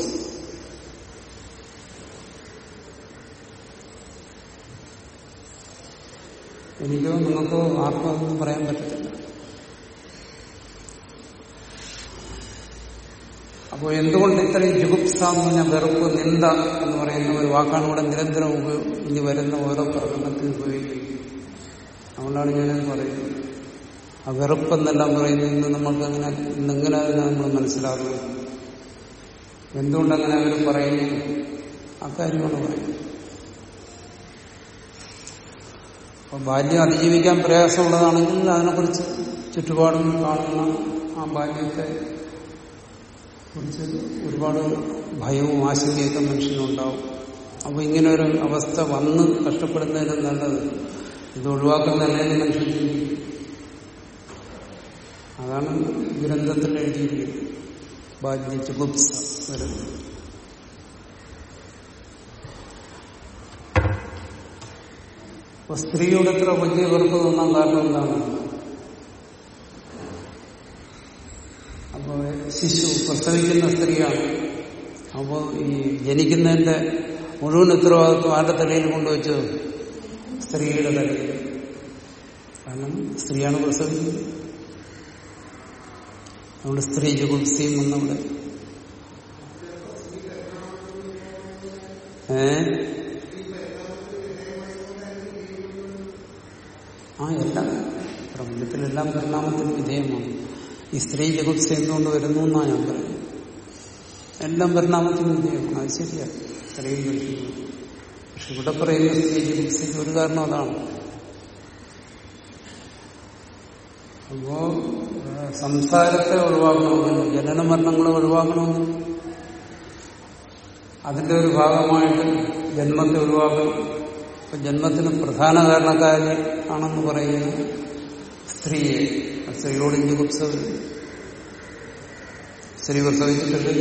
എനിക്കോ നിങ്ങൾക്കോ ആർക്കും പറയാൻ പറ്റത്തില്ല. അപ്പോൾ എന്തുകൊണ്ട് ഇത്രയും ജുഗുപ്സ എന്ന് വെറുപ്പ് നിന്ദ എന്ന് പറയുന്ന ഒരു വാക്കാണ് ഇവിടെ നിരന്തരം ഇനി വരുന്ന ഓരോ പ്രകടനത്തിൽ ഉപയോഗിക്കുന്നത്. അതുകൊണ്ടാണ് ഞാനത് പറയുന്നത്. ആ വെറുപ്പെന്നെല്ലാം പറയുന്നത് നമ്മൾക്ക് അങ്ങനെ എന്തെങ്കിലും നമ്മൾ മനസ്സിലാക്കുന്നു എന്തുകൊണ്ടങ്ങനെ അവർ പറയുന്നു? അക്കാര്യമാണ് പറയുന്നത്. അപ്പൊ ബാല്യം അതിജീവിക്കാൻ പ്രയാസമുള്ളതാണെങ്കിൽ അതിനെക്കുറിച്ച് ചുറ്റുപാടും കാണുന്ന ആ ബാല്യത്തെ കുറിച്ച് ഒരുപാട് ഭയവും ആശങ്കയൊക്കെ മനുഷ്യനുണ്ടാവും. അപ്പൊ ഇങ്ങനെ ഒരു അവസ്ഥ വന്ന് കഷ്ടപ്പെടുന്നതിനും നല്ലത്. ഇത് ഒഴിവാക്കുന്നതല്ലേ മനുഷ്യൻ. അതാണ് ഗ്രന്ഥത്തിൽ എഴുതിയിരിക്കുന്നത്. ബാല്യ ചുഗുപ്സ വരുന്നത്. അപ്പൊ സ്ത്രീയുടെ ഇത്ര വലിയ വെറുപ്പ് തോന്നാൻ കാരണം എന്താണ്? അപ്പൊ ശിശു പ്രസവിക്കുന്ന സ്ത്രീയാണ്. അപ്പോ ഈ ജനിക്കുന്നതിന്റെ മുഴുവൻ ഉത്തരവാദിത്വം ആരുടെ തലയിൽ കൊണ്ടുവച്ച് സ്ത്രീയുടെ തലയിൽ. കാരണം സ്ത്രീയാണ് പ്രസവിക്കുന്നത്. അതുകൊണ്ട് സ്ത്രീ ജുഗുപ്സിയും നമ്മുടെ ഏ? ആ എല്ലാം. പ്രപഞ്ചത്തിലെല്ലാം പരിണാമത്തിന് വിധേയമാണ് ഈ സ്ത്രീ ജഗുപ്സ എന്തുകൊണ്ട് വരുന്നു എന്നാണ് ഞാൻ പറയുന്നത്. എല്ലാം പരിണാമത്തിന് വിധേയമാണ് അത് ശരിയാണ് സ്ത്രീ പക്ഷെ ഇവിടെ പറയുന്ന സ്ത്രീ ജഗുപ്സയ്ക്ക് ഒരു കാരണം അതാണ്. അപ്പോ സംസാരത്തെ ഒഴിവാക്കണമെങ്കിൽ ജനന മരണങ്ങളെ ഒഴിവാക്കണമെന്ന് അതിന്റെ ഒരു ഭാഗമായിട്ട് ജന്മത്തെ ഒഴിവാക്കണം അപ്പൊ ജന്മത്തിന് പ്രധാന കാരണക്കാരി ആണെന്ന് പറയുന്നത് സ്ത്രീയെ. സ്ത്രീയോട് ജുഗുപ്സ വരും. സ്ത്രീ പ്രസവിച്ചിട്ടല്ലേ.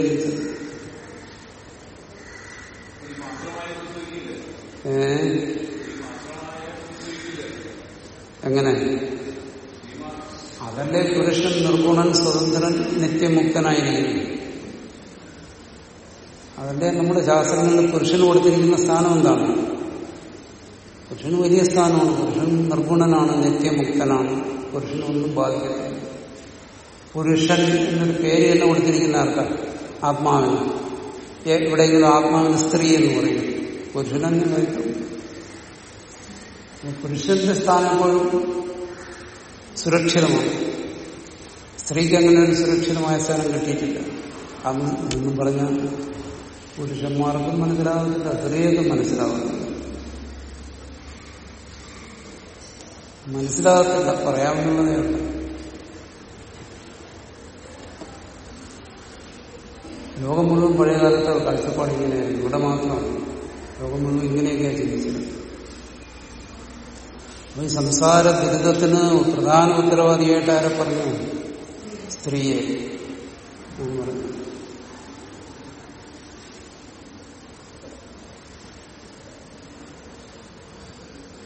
ഏ? എങ്ങനെ? അതല്ലേ പുരുഷൻ നിർഗുണൻ സ്വതന്ത്രൻ നിത്യമുക്തനായിരിക്കും അതല്ലേ നമ്മുടെ ശാസ്ത്രങ്ങളിൽ പുരുഷന് കൊടുത്തിരിക്കുന്ന സ്ഥാനം എന്താണ്? പുരുഷന് വലിയ സ്ഥാനമാണ്. പുരുഷൻ നിർഗുണനാണ് നിത്യമുക്തനാണ്. പുരുഷനൊന്നും ബാധിക്കത്തില്ല. പുരുഷൻ എന്നൊരു പേര് തന്നെ കൊടുത്തിരിക്കുന്ന ആർക്കാ? ആത്മാവിന്. എവിടെയെങ്കിലും ആത്മാവിന് സ്ത്രീ എന്ന് പറയും പുരുഷനെന്ന് കഴിക്കും പുരുഷന്റെ സ്ഥാനം എപ്പോഴും സുരക്ഷിതമാണ്. സ്ത്രീക്ക് അങ്ങനെ ഒരു സുരക്ഷിതമായ സ്ഥാനം കിട്ടിയിട്ടില്ല. അന്ന് എന്നും പറഞ്ഞാൽ പുരുഷന്മാർക്കും മനസ്സിലാവുന്നില്ല സ്ത്രീയൊക്കെ മനസ്സിലാവുന്നില്ല. മനസ്സിലാകത്തില്ല പറയാവുന്നതേ ലോകം മുഴുവൻ പഴയകാലത്തെ കാഴ്ചപ്പാട് ഇങ്ങനെയായിരുന്നു ഇവിടെ മാത്രമാണ്. ലോകം മുഴുവൻ ഇങ്ങനെയൊക്കെയാണ് ചിന്തിച്ചത്. അപ്പൊ ഈ സംസാര ദുരിതത്തിന് പ്രധാന ഉത്തരവാദിയായിട്ട് ആരെ പറഞ്ഞു? സ്ത്രീയെ പറഞ്ഞു.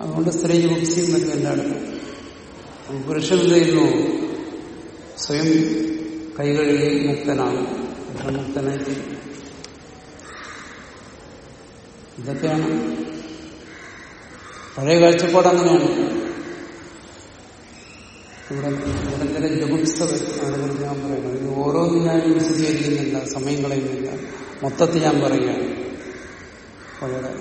അതുകൊണ്ട് സ്ത്രീ വിഭക്സിയും വരും എല്ലായിടത്തും. പുരുഷൻ എന്ത് ചെയ്യുന്നു സ്വയം കൈകഴുകി മുക്തനാണ്. പുരുഷമുക്തനായി. ഇതൊക്കെയാണ്. പഴയ കാഴ്ചപ്പാട് അങ്ങനെയാണ്. ഇവിടെ ഇവിടെ ചില ആണെന്ന് ഞാൻ പറയുന്നത് ഇത് ഓരോന്നും ഞാൻ വിശദീകരിക്കുന്നില്ല സമയം കളയുന്നില്ല. മൊത്തത്തിൽ ഞാൻ പറയുകയാണ്. കാര്യങ്ങൾ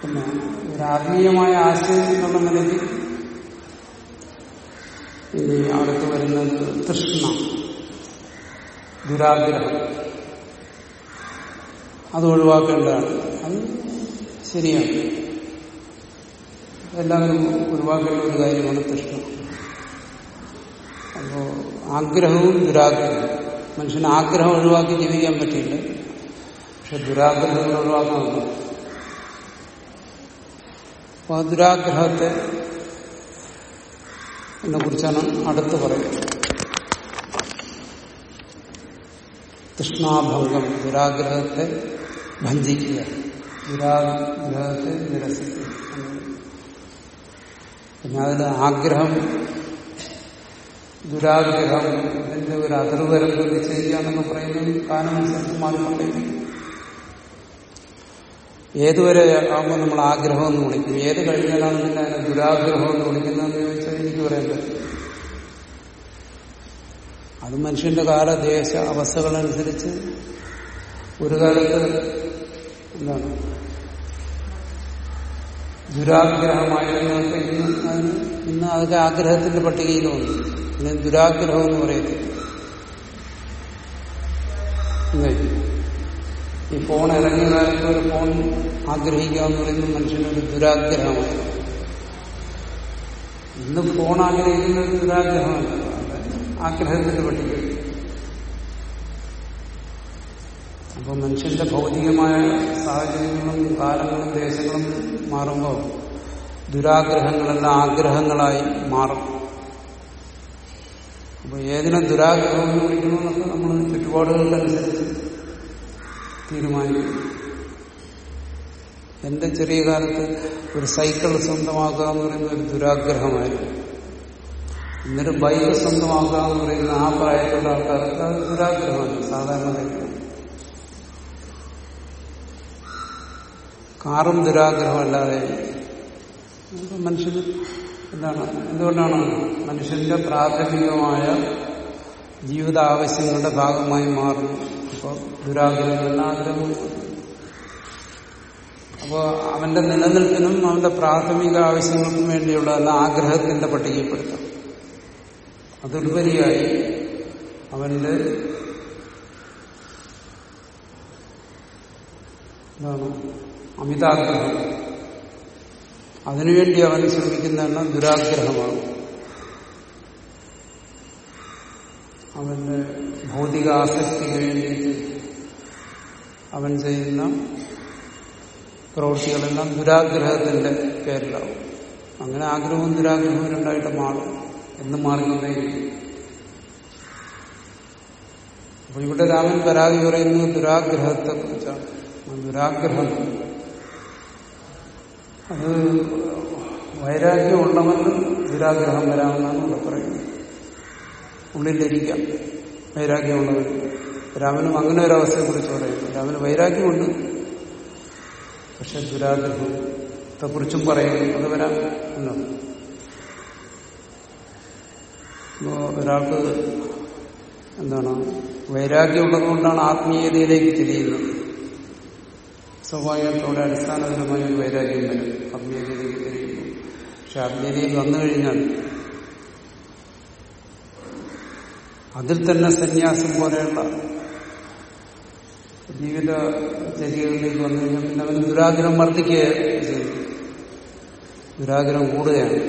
പിന്നെ ഒരു ആത്മീയമായ ആശയം എന്നുള്ള നിലയ്ക്ക് ഇനി അടുത്ത് വരുന്നത് തൃഷ്ണ ദുരാഗ്രഹം. അത് ഒഴിവാക്കേണ്ടതാണ്. അത് ശരിയാണ്. എല്ലാവരും ഒഴിവാക്കേണ്ട ഒരു കാര്യമാണ് തൃഷ്ണ അപ്പോ ആഗ്രഹവും ദുരാഗ്രഹവും. മനുഷ്യന് ആഗ്രഹം ഒഴിവാക്കി ജീവിക്കാൻ പറ്റില്ല പക്ഷെ ദുരാഗ്രഹങ്ങൾ ഒഴിവാക്കാൻ പറ്റും അപ്പൊ ആ ദുരാഗ്രഹത്തെ എന്നെ കുറിച്ചാണ് അടുത്ത് പറയുന്നത്. തൃഷ്ണാഭംഗം ദുരാഗ്രഹത്തെ ഭഞ്ജിക്കുക ഗ്രഹത്തെ നിരസിക്കുക. പിന്നെ അതിൽ ആഗ്രഹം ദുരാഗ്രഹം ഇതിന്റെ ഒരു അതിർവരമ്പ് നിശ്ചയിക്കുക എന്നൊക്കെ പറയുന്നത് കാലമനുസരിച്ച് മാറിക്കൊണ്ടേയിരിക്കും. ഏതുവരെ ആകുമ്പോൾ നമ്മൾ ആഗ്രഹം എന്ന് വിളിക്കും. ഏത് കഴിഞ്ഞാലാണ് പിന്നെ അതിനെ ദുരാഗ്രഹം എന്ന് വിളിക്കുന്നതെന്ന് ചോദിച്ചാൽ എനിക്ക് പറയാൻ പറ്റും അത് മനുഷ്യന്റെ കാലദേശ അവസ്ഥകളനുസരിച്ച് ഒരു കാലത്ത് എന്താണ്? ദുരാഗ്രഹമായിരുന്നൊക്കെ ഇന്ന് ഇന്ന് അതൊക്കെ ആഗ്രഹത്തിന്റെ പട്ടികയിൽ വന്നു. പിന്നെ ദുരാഗ്രഹം എന്ന് പറയത്തില്ല? ഈ ഫോൺ ഇറങ്ങിയ കാലത്ത് ഒരു ഫോൺ ആഗ്രഹിക്കുക എന്ന് പറയുന്നത് മനുഷ്യനൊരു ദുരാഗ്രഹമാണ്. ഇന്ന് ഫോൺ ആഗ്രഹിക്കുന്നത് ദുരാഗ്രഹമല്ല. അത് ആഗ്രഹത്തിന്റെ പട്ടിക അപ്പൊ മനുഷ്യന്റെ ഭൗതികമായ സാഹചര്യങ്ങളും കാലങ്ങളും ദേശങ്ങളും മാറുമ്പോൾ ദുരാഗ്രഹങ്ങളെല്ലാം ആഗ്രഹങ്ങളായി മാറും. അപ്പൊ ഏതിനെ ദുരാഗ്രഹം എന്ന് വിളിക്കണമെന്നൊക്കെ നമ്മൾ ചുറ്റുപാടുകൾക്കനുസരിച്ച് തീരുമാനിക്കും. എന്റെ ചെറിയ കാലത്ത് ഒരു സൈക്കിൾ സ്വന്തമാക്കുക എന്ന് പറയുന്ന ഒരു ദുരാഗ്രഹമായിരുന്നു. ഇന്നൊരു ബൈക്ക് സ്വന്തമാക്കുക എന്ന് പറയുന്ന ആ പ്രായത്തിലുള്ള ആൾക്കാർക്ക് അത് ദുരാഗ്രഹമാണ് സാധാരണ കാറും ദുരാഗ്രഹം അല്ലാതെ മനുഷ്യന് എന്താണ് എന്തുകൊണ്ടാണ് മനുഷ്യന്റെ പ്രാഥമികമായ ജീവിത ആവശ്യങ്ങളുടെ ഭാഗമായി മാറുന്നു അപ്പോൾ ദുരാഗ്രഹം ആഗ്രഹം അപ്പോൾ അവന്റെ നിലനിൽപ്പിനും അവന്റെ പ്രാഥമിക ആവശ്യങ്ങൾക്കും വേണ്ടിയുള്ളതല്ല ആഗ്രഹത്തിന്റെ പട്ടികപ്പെടുത്താം അതുപരിയായി അവന്റെ എന്താണ് അമിതാഗ്രഹം അതിനുവേണ്ടി അവൻ ശ്രമിക്കുന്ന ദുരാഗ്രഹമാണ്. അവന്റെ ഭൗതിക ആസക്തിക്ക് വേണ്ടിയിട്ട് അവൻ ചെയ്യുന്ന പ്രവൃത്തികളെല്ലാം ദുരാഗ്രഹത്തിന്റെ പേരിലാവും. അങ്ങനെ ആഗ്രഹവും ദുരാഗ്രഹവും രണ്ടായിട്ട് മാറും എന്ന് മാറുന്നതേ അപ്പൊ ഇവിടെ രാമൻ പരാതി പറയുന്നത് ദുരാഗ്രഹത്തെ കുറിച്ചാണ് ദുരാഗ്രഹം അത് വൈരാഗ്യം ഉള്ളവന് ദുരാഗ്രഹം വരാമെന്നാണ് ഇവിടെ പറയുന്നത്. ഉള്ളിലിരിക്കാം. വൈരാഗ്യമുള്ളവർ രാമനും അങ്ങനെ ഒരു കുറിച്ച് പറയുന്നു. രാമന് വൈരാഗ്യമുണ്ട്. പക്ഷെ ദുരാഗ്രഹത്തെ കുറിച്ചും പറയുന്നു. അത് വരാം. എന്നാണ് ഒരാൾക്ക് എന്താണ്? വൈരാഗ്യമുള്ളതുകൊണ്ടാണ് ആത്മീയതയിലേക്ക് തിരിയുന്നത്. സ്വാഭാവികത്തോടെ അടിസ്ഥാനപരമായ ഒരു വൈരാഗ്യം വരും. ആത്മീയതയിലേക്ക് തിരിയുന്നു പക്ഷെ ആത്മീയതയിൽ വന്നു കഴിഞ്ഞാൽ അതിൽ തന്നെ സന്യാസം പോലെയുള്ള ജീവിത ചര്യകളിലേക്ക് വന്നു കഴിഞ്ഞാൽ പിന്നെ അവന് ദുരാഗ്രഹം വർദ്ധിക്കുകയാണ് ദുരാഗ്രഹം കൂടുകയാണ്.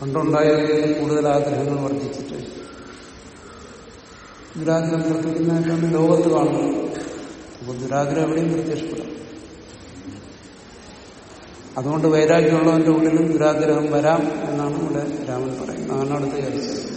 പണ്ടുണ്ടായതിൽ കൂടുതൽ ആഗ്രഹങ്ങൾ വർദ്ധിച്ചിട്ട് ദുരാഗ്രഹം പ്രത്യക്ഷമായിട്ടാണ് ലോകത്ത് കാണുന്നത് അപ്പൊ ദുരാഗ്രഹം എവിടെയും പ്രത്യക്ഷപ്പെടാം. അതുകൊണ്ട് വൈരാഗ്യമുള്ളവന്റെ ഉള്ളിലും ദുരാഗ്രഹം വരാം എന്നാണ് ഇവിടെ രാമൻ പറയുന്നത്. അതാണ് അടുത്ത ചർച്ച